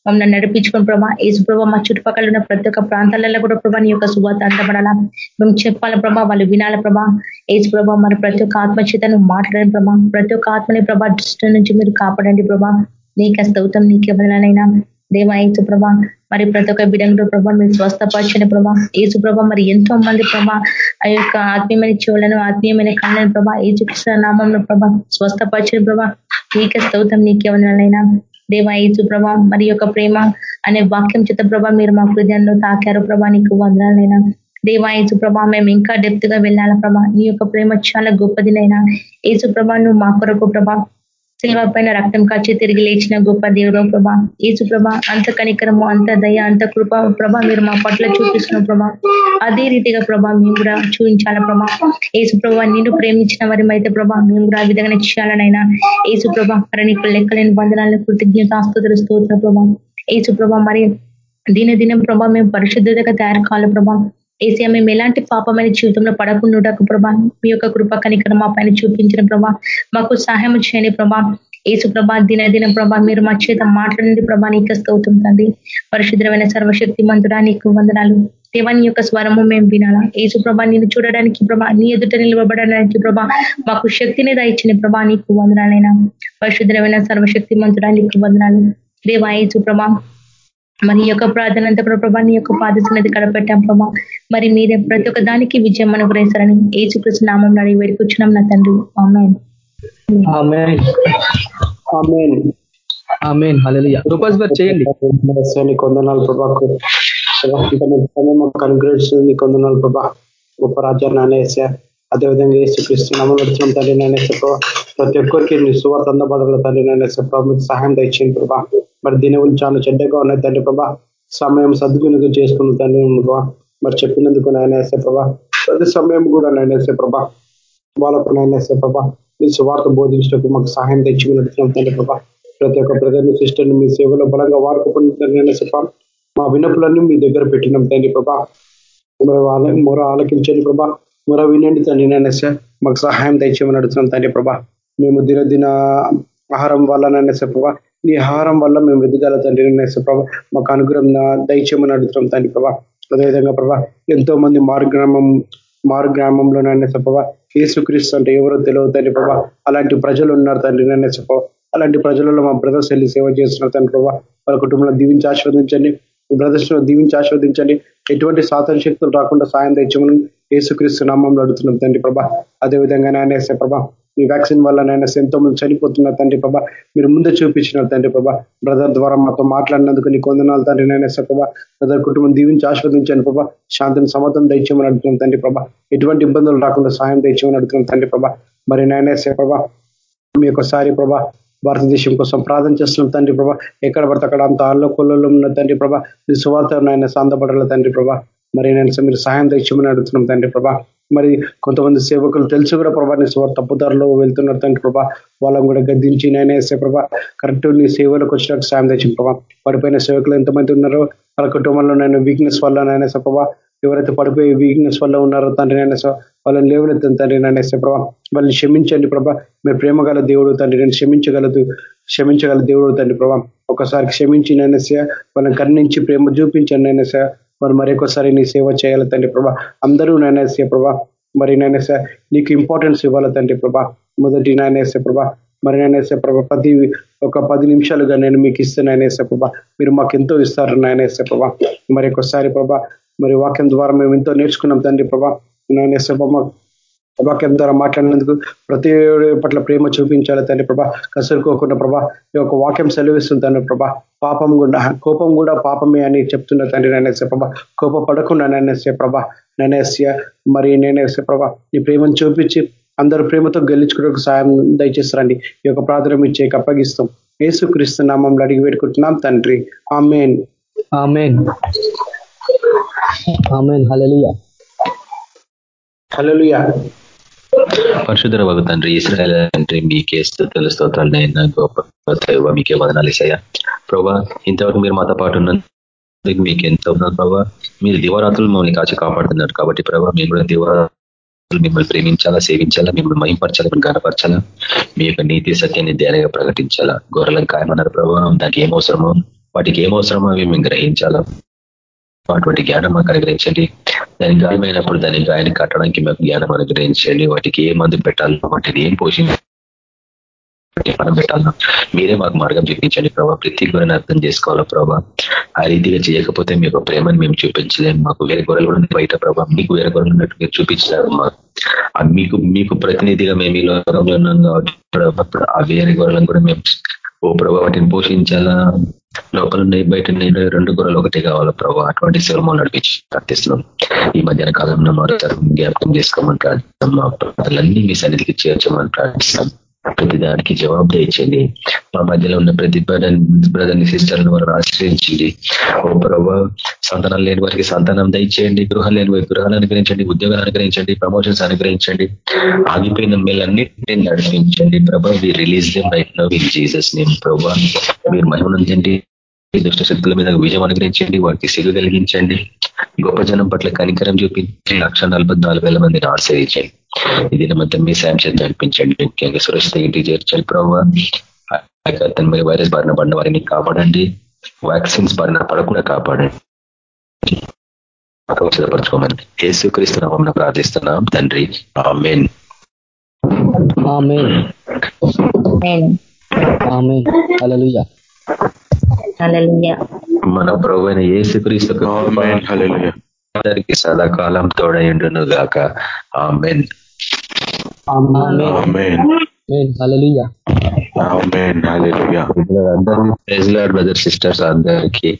మమ్మల్ని నడిపించుకుని ప్రభా. ఏసు ప్రభా మా చుట్టుపక్కల ఉన్న ప్రతి ఒక్క ప్రాంతాలలో కూడా ప్రభా నీ యొక్క శుభార్త అంతపడాలా మేము చెప్పాల ప్రభా వాళ్ళు వినాల ప్రభా? ఏసు ప్రభా మరి ప్రతి ఒక్క ఆత్మచేతను మాట్లాడండి ప్రభా. ప్రతి ఒక్క ఆత్మని ప్రభా దృష్టి నుంచి మీరు కాపాడండి ప్రభా. నీకు స్తౌతం నీకే బదలైనా దేవా ఏసు ప్రభా మరి ప్రతి ఒక్క బిడంలో ప్రభా మీరు స్వస్థపరచని ప్రభా. ఏసు ప్రభా మరి ఎంతో మంది ప్రభా ఆ యొక్క ఆత్మీయమైన చెవులను ఆత్మీయమైన కళ్ళను ప్రభా ఏసుకృష్ణ నామంలో ప్రభా స్వస్థపరచని ప్రభా. నీకే స్తౌతం నీకే వదలైనా దేవా ఏసు ప్రభా మరి యొక్క ప్రేమ అనే వాక్యం చేత ప్రభా మీరు మా హృదయంలో తాకారు ప్రభా నీకు వందనాలైనా. దేవా ఏసు ప్రభా మేము ఇంకా డెప్త్గా వెళ్ళాల ప్రభా? నీ యొక్క ప్రేమ చాలా గొప్పదినైనా. ఏసుప్రభ నువ్వు మా కొరకు ప్రభా శిల్వ పైన రక్తం కాచి తిరిగి లేచిన గొప్ప దేవుడు ప్రభా ఏసు ప్రభా అంత కనికరము అంత దయ అంత కృప ప్రభా మీరు మా పట్ల చూపిస్తున్న ప్రభా. అదే రీతిగా ప్రభా మేము కూడా చూపించాల ప్రభా. ఏసు ప్రభా నేను ప్రేమించిన వారి అయితే ప్రభా మేము కూడా ఆ విధంగా చేయాలనైనా. ఏసు ప్రభా మరి నీకు లెక్కలేని బంధనాలను కృతజ్ఞత ఆస్తుతులు స్తోత్ర ప్రభా. ఏసు ప్రభా మరి దినదినం ప్రభా మేము పరిశుద్ధతగా తయారు కావాలి ప్రభా. ఏసీఆ మేము ఎలాంటి పాపమైన జీవితంలో పడకుండాకు ప్రభా. మీ యొక్క కృప కనికర మా పైన చూపించిన ప్రభా. మాకు సహాయం చేయని ప్రభా. ఏసు ప్రభా దినదిన ప్రభా మీరు మా చేత మాట్లాడింది ప్రభా. నీకు స్తవుతుంది తండ్రి. పరిశుద్ధమైన సర్వశక్తి మంతుడా నీకు వందనాలు. దేవాని యొక్క స్వరము మేము వినాలా? ఏసు ప్రభా నేను చూడడానికి ప్రభా నీ ఎదుట నిలబడడానికి ప్రభా మాకు శక్తిని దయచిన ప్రభా. నీకు వందనాలైనా. పరిశుద్ధమైన సర్వశక్తి మంతుడా నీకు వందనాలు. దేవా ఏసు ప్రభా మరి యొక్క ప్రార్థన అంతా ప్రభా నీ యొక్క పాదసన్నది కడపెట్టాం ప్రభా. మరి మీరే ప్రతి ఒక్క దానికి విజయం అనుగ్రహిస్తారని ఏసుకృష్ణ నామం అడిగి వేడుకొచ్చినాం నా తండ్రి. చేయండి. కొందనాలు ప్రభాకు అనుగ్రహిస్తుంది కొందనాలు ప్రభా గొప్ప రాజ్యాన్ని అనేసా. అదేవిధంగా ఏసుక్రీస్తు నామం నడుచున్నాం తండ్రి నేనేసే ప్రతి ఒక్కరికి నీ సువార్త అందబడగల తండ్రి నేను ప్రభా సహాయం తెచ్చింది ప్రభా. మరి దినవులు చాలా చెడ్డగా ఉన్నాయి తండ్రి ప్రభా. సమయం సద్వినియోగం చేసుకున్న తండ్రి ప్రభా. మరి చెప్పినందుకు నాయనేసే ప్రభా. ప్రతి సమయం కూడా నాయనేసే ప్రభా. వాళ్ళకు నాయనేసే ప్రభా. మీ సువార్త బోధించడానికి మాకు సహాయం తెచ్చి నడుస్తున్నాం తండ్రి ప్రభా. ప్రతి ఒక్క ప్రజల సిస్టర్ని మీ సేవలో బలంగా వాడుకోకుండా చెప్పా మా వినపులన్నీ మీ దగ్గర పెట్టినాం తండ్రి ప్రభా. మొర ఆలకించండి ప్రభా. మొర వినండి తండ్రి నేనేసే మాకు సహాయం తెచ్చేమని అడుగుతున్నాం తండ్రి ప్రభా. మేము దినదిన ఆహారం వల్ల నైనా ప్రభా నీ ఆహారం వల్ల మేము ఎదుగాల తండ్రి నైనా ప్రభా మాకు అనుగ్రహం దయచేయమని అడుగుతున్నాం తండ్రి ప్రభా. అదేవిధంగా ప్రభా ఎంతో మంది మార్గ్రామం మారు గ్రామంలో నన్ను చెప్పవా ఏసుక్రీస్తు అంటే ఎవరో తెలియదు తండ్రి ప్రభా. అలాంటి ప్రజలు ఉన్నారు తండ్రి నన్ను చెప్పవ అలాంటి ప్రజలలో మా బ్రదర్స్ వెళ్ళి సేవ చేస్తున్నారు తండ్రి ప్రభా. వాళ్ళ కుటుంబంలో దీవించి ఆస్వాదించండి బ్రదర్స్ దీవించి ఆస్వాదించండి ఎటువంటి సాధన శక్తులు రాకుండా సాయం తెచ్చమని ఏసుక్రీస్తు నామంలో అడుగుతున్నాం తండ్రి ప్రభా. అదేవిధంగా నాయన ప్రభా ఈ వ్యాక్సిన్ వల్ల నైనా ఎంతో మంది చనిపోతున్నారు తండ్రి ప్రభా మీరు ముందే చూపించినారు తండ్రి ప్రభా బ్రదర్ ద్వారా మాతో మాట్లాడినందుకు నీ కొందనాలు తండ్రి నైనా ప్రభా. బ్రదర్ కుటుంబం దీవించి ఆస్వాదించండి ప్రభా. శాంతిని సమర్థం దయచేయమని అడుగుతున్నాం తండ్రి ప్రభా. ఎటువంటి ఇబ్బందులు రాకుండా సాయం దయచేయమని అడుగుతున్నాం తండ్రి ప్రభా. మరి నాయనేసే ప్రభా మీ ఒకసారి ప్రభా భారతదేశం కోసం ప్రార్థన చేస్తున్నాం తండ్రి ప్రభా. ఎక్కడ పడితే అక్కడ అంత అల్లకొల్లలో ఉన్న తండ్రి ప్రభా. మీ సువార్త నాయన సాందపడాల తండ్రి ప్రభా. మరి నేను మీరు సహాయం తెచ్చమని అడుగుతున్నాం తండ్రి ప్రభా. మరి కొంతమంది సేవకులు తెలిసి కూడా ప్రభా నీ సువార్త తప్పుదారులో వెళ్తున్నారు తండ్రి ప్రభా. వాళ్ళని కూడా గద్దించి నేనేసే ప్రభా కరెక్ట్ నీ సేవలకు వచ్చినట్టు సాయం తెచ్చింది ప్రభా. పడిపోయిన సేవకులు ఎంతమంది ఉన్నారో వాళ్ళ కుటుంబంలో నేను వీక్నెస్ వల్ల నేనేసే ప్రభా ఎవరైతే పడిపోయి వీక్నెస్ వల్ల ఉన్నారో తండ్రి నేను వాళ్ళని లేవనెత్తాను తండ్రి నేనేసే ప్రభా. వాళ్ళని క్షమించండి ప్రభా. మీరు ప్రేమ గల దేవుడు తండ్రి నేను క్షమించగలదు క్షమించగల దేవుడు తండ్రి ప్రభా. ఒకసారి క్షమించి నేనస వాళ్ళని కర్ణించి ప్రేమ చూపించండి నేనస మరి మరొకసారి నీ సేవ చేయాలి తండ్రి ప్రభా. అందరూ నేనేసే ప్రభా. మరి నేనేస నీకు ఇంపార్టెన్స్ ఇవ్వాలి తండ్రి ప్రభా. మొదటి నాయనేసే ప్రభా. మరి నేనేసే ప్రభా ప్రతి ఒక పది నిమిషాలుగా నేను మీకు ఇస్తే నాయనేసే ప్రభా. మీరు మాకు ఎంతో ఇస్తారు నాయనేసే ప్రభా. మరొకసారి ప్రభా మరి వాక్యం ద్వారా మేము ఎంతో నేర్చుకున్నాం తండ్రి ప్రభా. నేను వాక్యం ద్వారా మాట్లాడినందుకు ప్రతి పట్ల ప్రేమ చూపించాలి తండ్రి ప్రభా. కసురుకోకుండా ప్రభా ఈ యొక్క వాక్యం సెలవిస్తుంది తండ్రి ప్రభా. పాపం కూడా కోపం కూడా పాపమే అని చెప్తున్న తండ్రి నేనేసే ప్రభా. కోప పడకుండా నేనేసే ప్రభా నేనేసే మరి నేనేసే ప్రభా. నీ ప్రేమను చూపించి అందరూ ప్రేమతో గెలుచుకోవడానికి సాయం దయచేస్తారండి. ఈ యొక్క ప్రార్థన ఇచ్చే అప్పగిస్తాం. ఏసు క్రీస్తు నామంలో అడిగి పెట్టుకుంటున్నాం తండ్రి. Amen. Amen. Amen. Hallelujah hallelujah పరిశుధర వగు తండ్రి ఇస్రాయల్ తండ్రి మీకే స్థుతుల స్తోత్రాలు నేను గొప్ప మీకే వదనాలు ఇసయ్యా ప్రభా ఇంతవరకు మీరు మాతో పాటు ఉన్నందుకు మీకు ఎంత ఉన్నారు ప్రభా. మీరు దివరాత్రులు మమ్మల్ని కాచి కాపాడుతున్నారు కాబట్టి ప్రభా మేము కూడా దివరాత్రులు మిమ్మల్ని ప్రేమించాలా సేవించాలా మిమ్మల్ని మహింపరచాలా మిమ్మల్ని గనపరచాలా మీ యొక్క నీతి సత్యాన్ని ధ్యానంగా ప్రకటించాలా. గొర్రెలకు ఖాయమన్నారు ప్రభావం దానికి ఏమవసరమో వాటికి ఏమవసరమో అవి మేము గ్రహించాలా. అటువంటి జ్ఞానం మాకు అనుగ్రహించండి. దాని గాయమైనప్పుడు దాని గాయాన్ని కట్టడానికి మాకు జ్ఞానం అనుగ్రహించండి. వాటికి ఏ మందు పెట్టాలో వాటిని ఏం పోషించి మనం పెట్టాలన్నా మీరే మాకు మార్గం చూపించండి ప్రభావ ప్రతి గురని అర్థం చేసుకోవాలా ప్రభావ ఆ రీతిగా చేయకపోతే మీకు ప్రేమను మేము చూపించలేము మాకు వేరే గొర్రెలు కూడా బయట ప్రభావ మీకు వేరే గొర్రెలు ఉన్నట్టు మీరు చూపించలేరు మాకు మీకు మీకు ప్రతినిధిగా మేము ఈ లోకంలో ఉన్నాం కాబట్టి ఆ వేరే గొర్రెలను కూడా మేము ఓ ప్రభా వాటిని పోషించాలా? లోపల ఉన్నాయి బయట రెండు గొర్రెలు ఒకటే కావాలా ప్రభావ అటువంటి శివమో నడిపించి ప్రార్థిస్తున్నాం. ఈ మధ్యాహ్న కాలంలో మరోసారి జ్ఞాపకం చేసుకోమని ప్రార్థిస్తాం మా ప్రార్థనలన్నీ మీ సన్నిధికి చేర్చమని ప్రార్థిస్తాం ప్రతి దానికి జవాబు తెచ్చండి మా మధ్యలో ఉన్న ప్రతి బ్రదర్ని సిస్టర్ని వారు ఆశ్రయించండి ఓ ప్రభావ సంతానం లేని వారికి సంతానం దయచేయండి. గృహాలు లేని వారికి గృహాలు అనుగ్రహించండి. ఉద్యోగాలు అనుగ్రహించండి. ప్రమోషన్స్ అనుగ్రహించండి. ఆగిపోయిన మేలన్నింటినీ నడిపించండి. ప్రభా we release them right now in Jesus name ప్రభా మీరు మహిమనందండి దుష్ట శక్తుల మీద విజయం అనుగ్రహించండి వారికి సిగు కలిగించండి. గొప్ప జనం పట్ల కనికరం చూపించి లక్ష మందిని ఆశ్రయించండి. ఇది మొత్తం మీ సాయం చేత నడిపించండి. ముఖ్యంగా సురక్షిత ఇంటికి చేర్చాలి ప్రభావ తన మీద వైరస్ బారిన పడిన వారిని కాపాడండి. వ్యాక్సిన్స్ బారిన పడకుండా కాపాడండి. సిద్ధపరచుకోమని యేసు క్రీస్తు ప్రార్థిస్తున్నాం తండ్రి. ఆమెన్. ఆమెన్. ఆమెన్. అలలుయా మన ప్రభు అయిన యేసు క్రీస్తు అందరికి సదాకాలం తోడయుండును గాక ఆమెన్ అందరూ బ్రదర్ సిస్టర్స్ అందరికీ.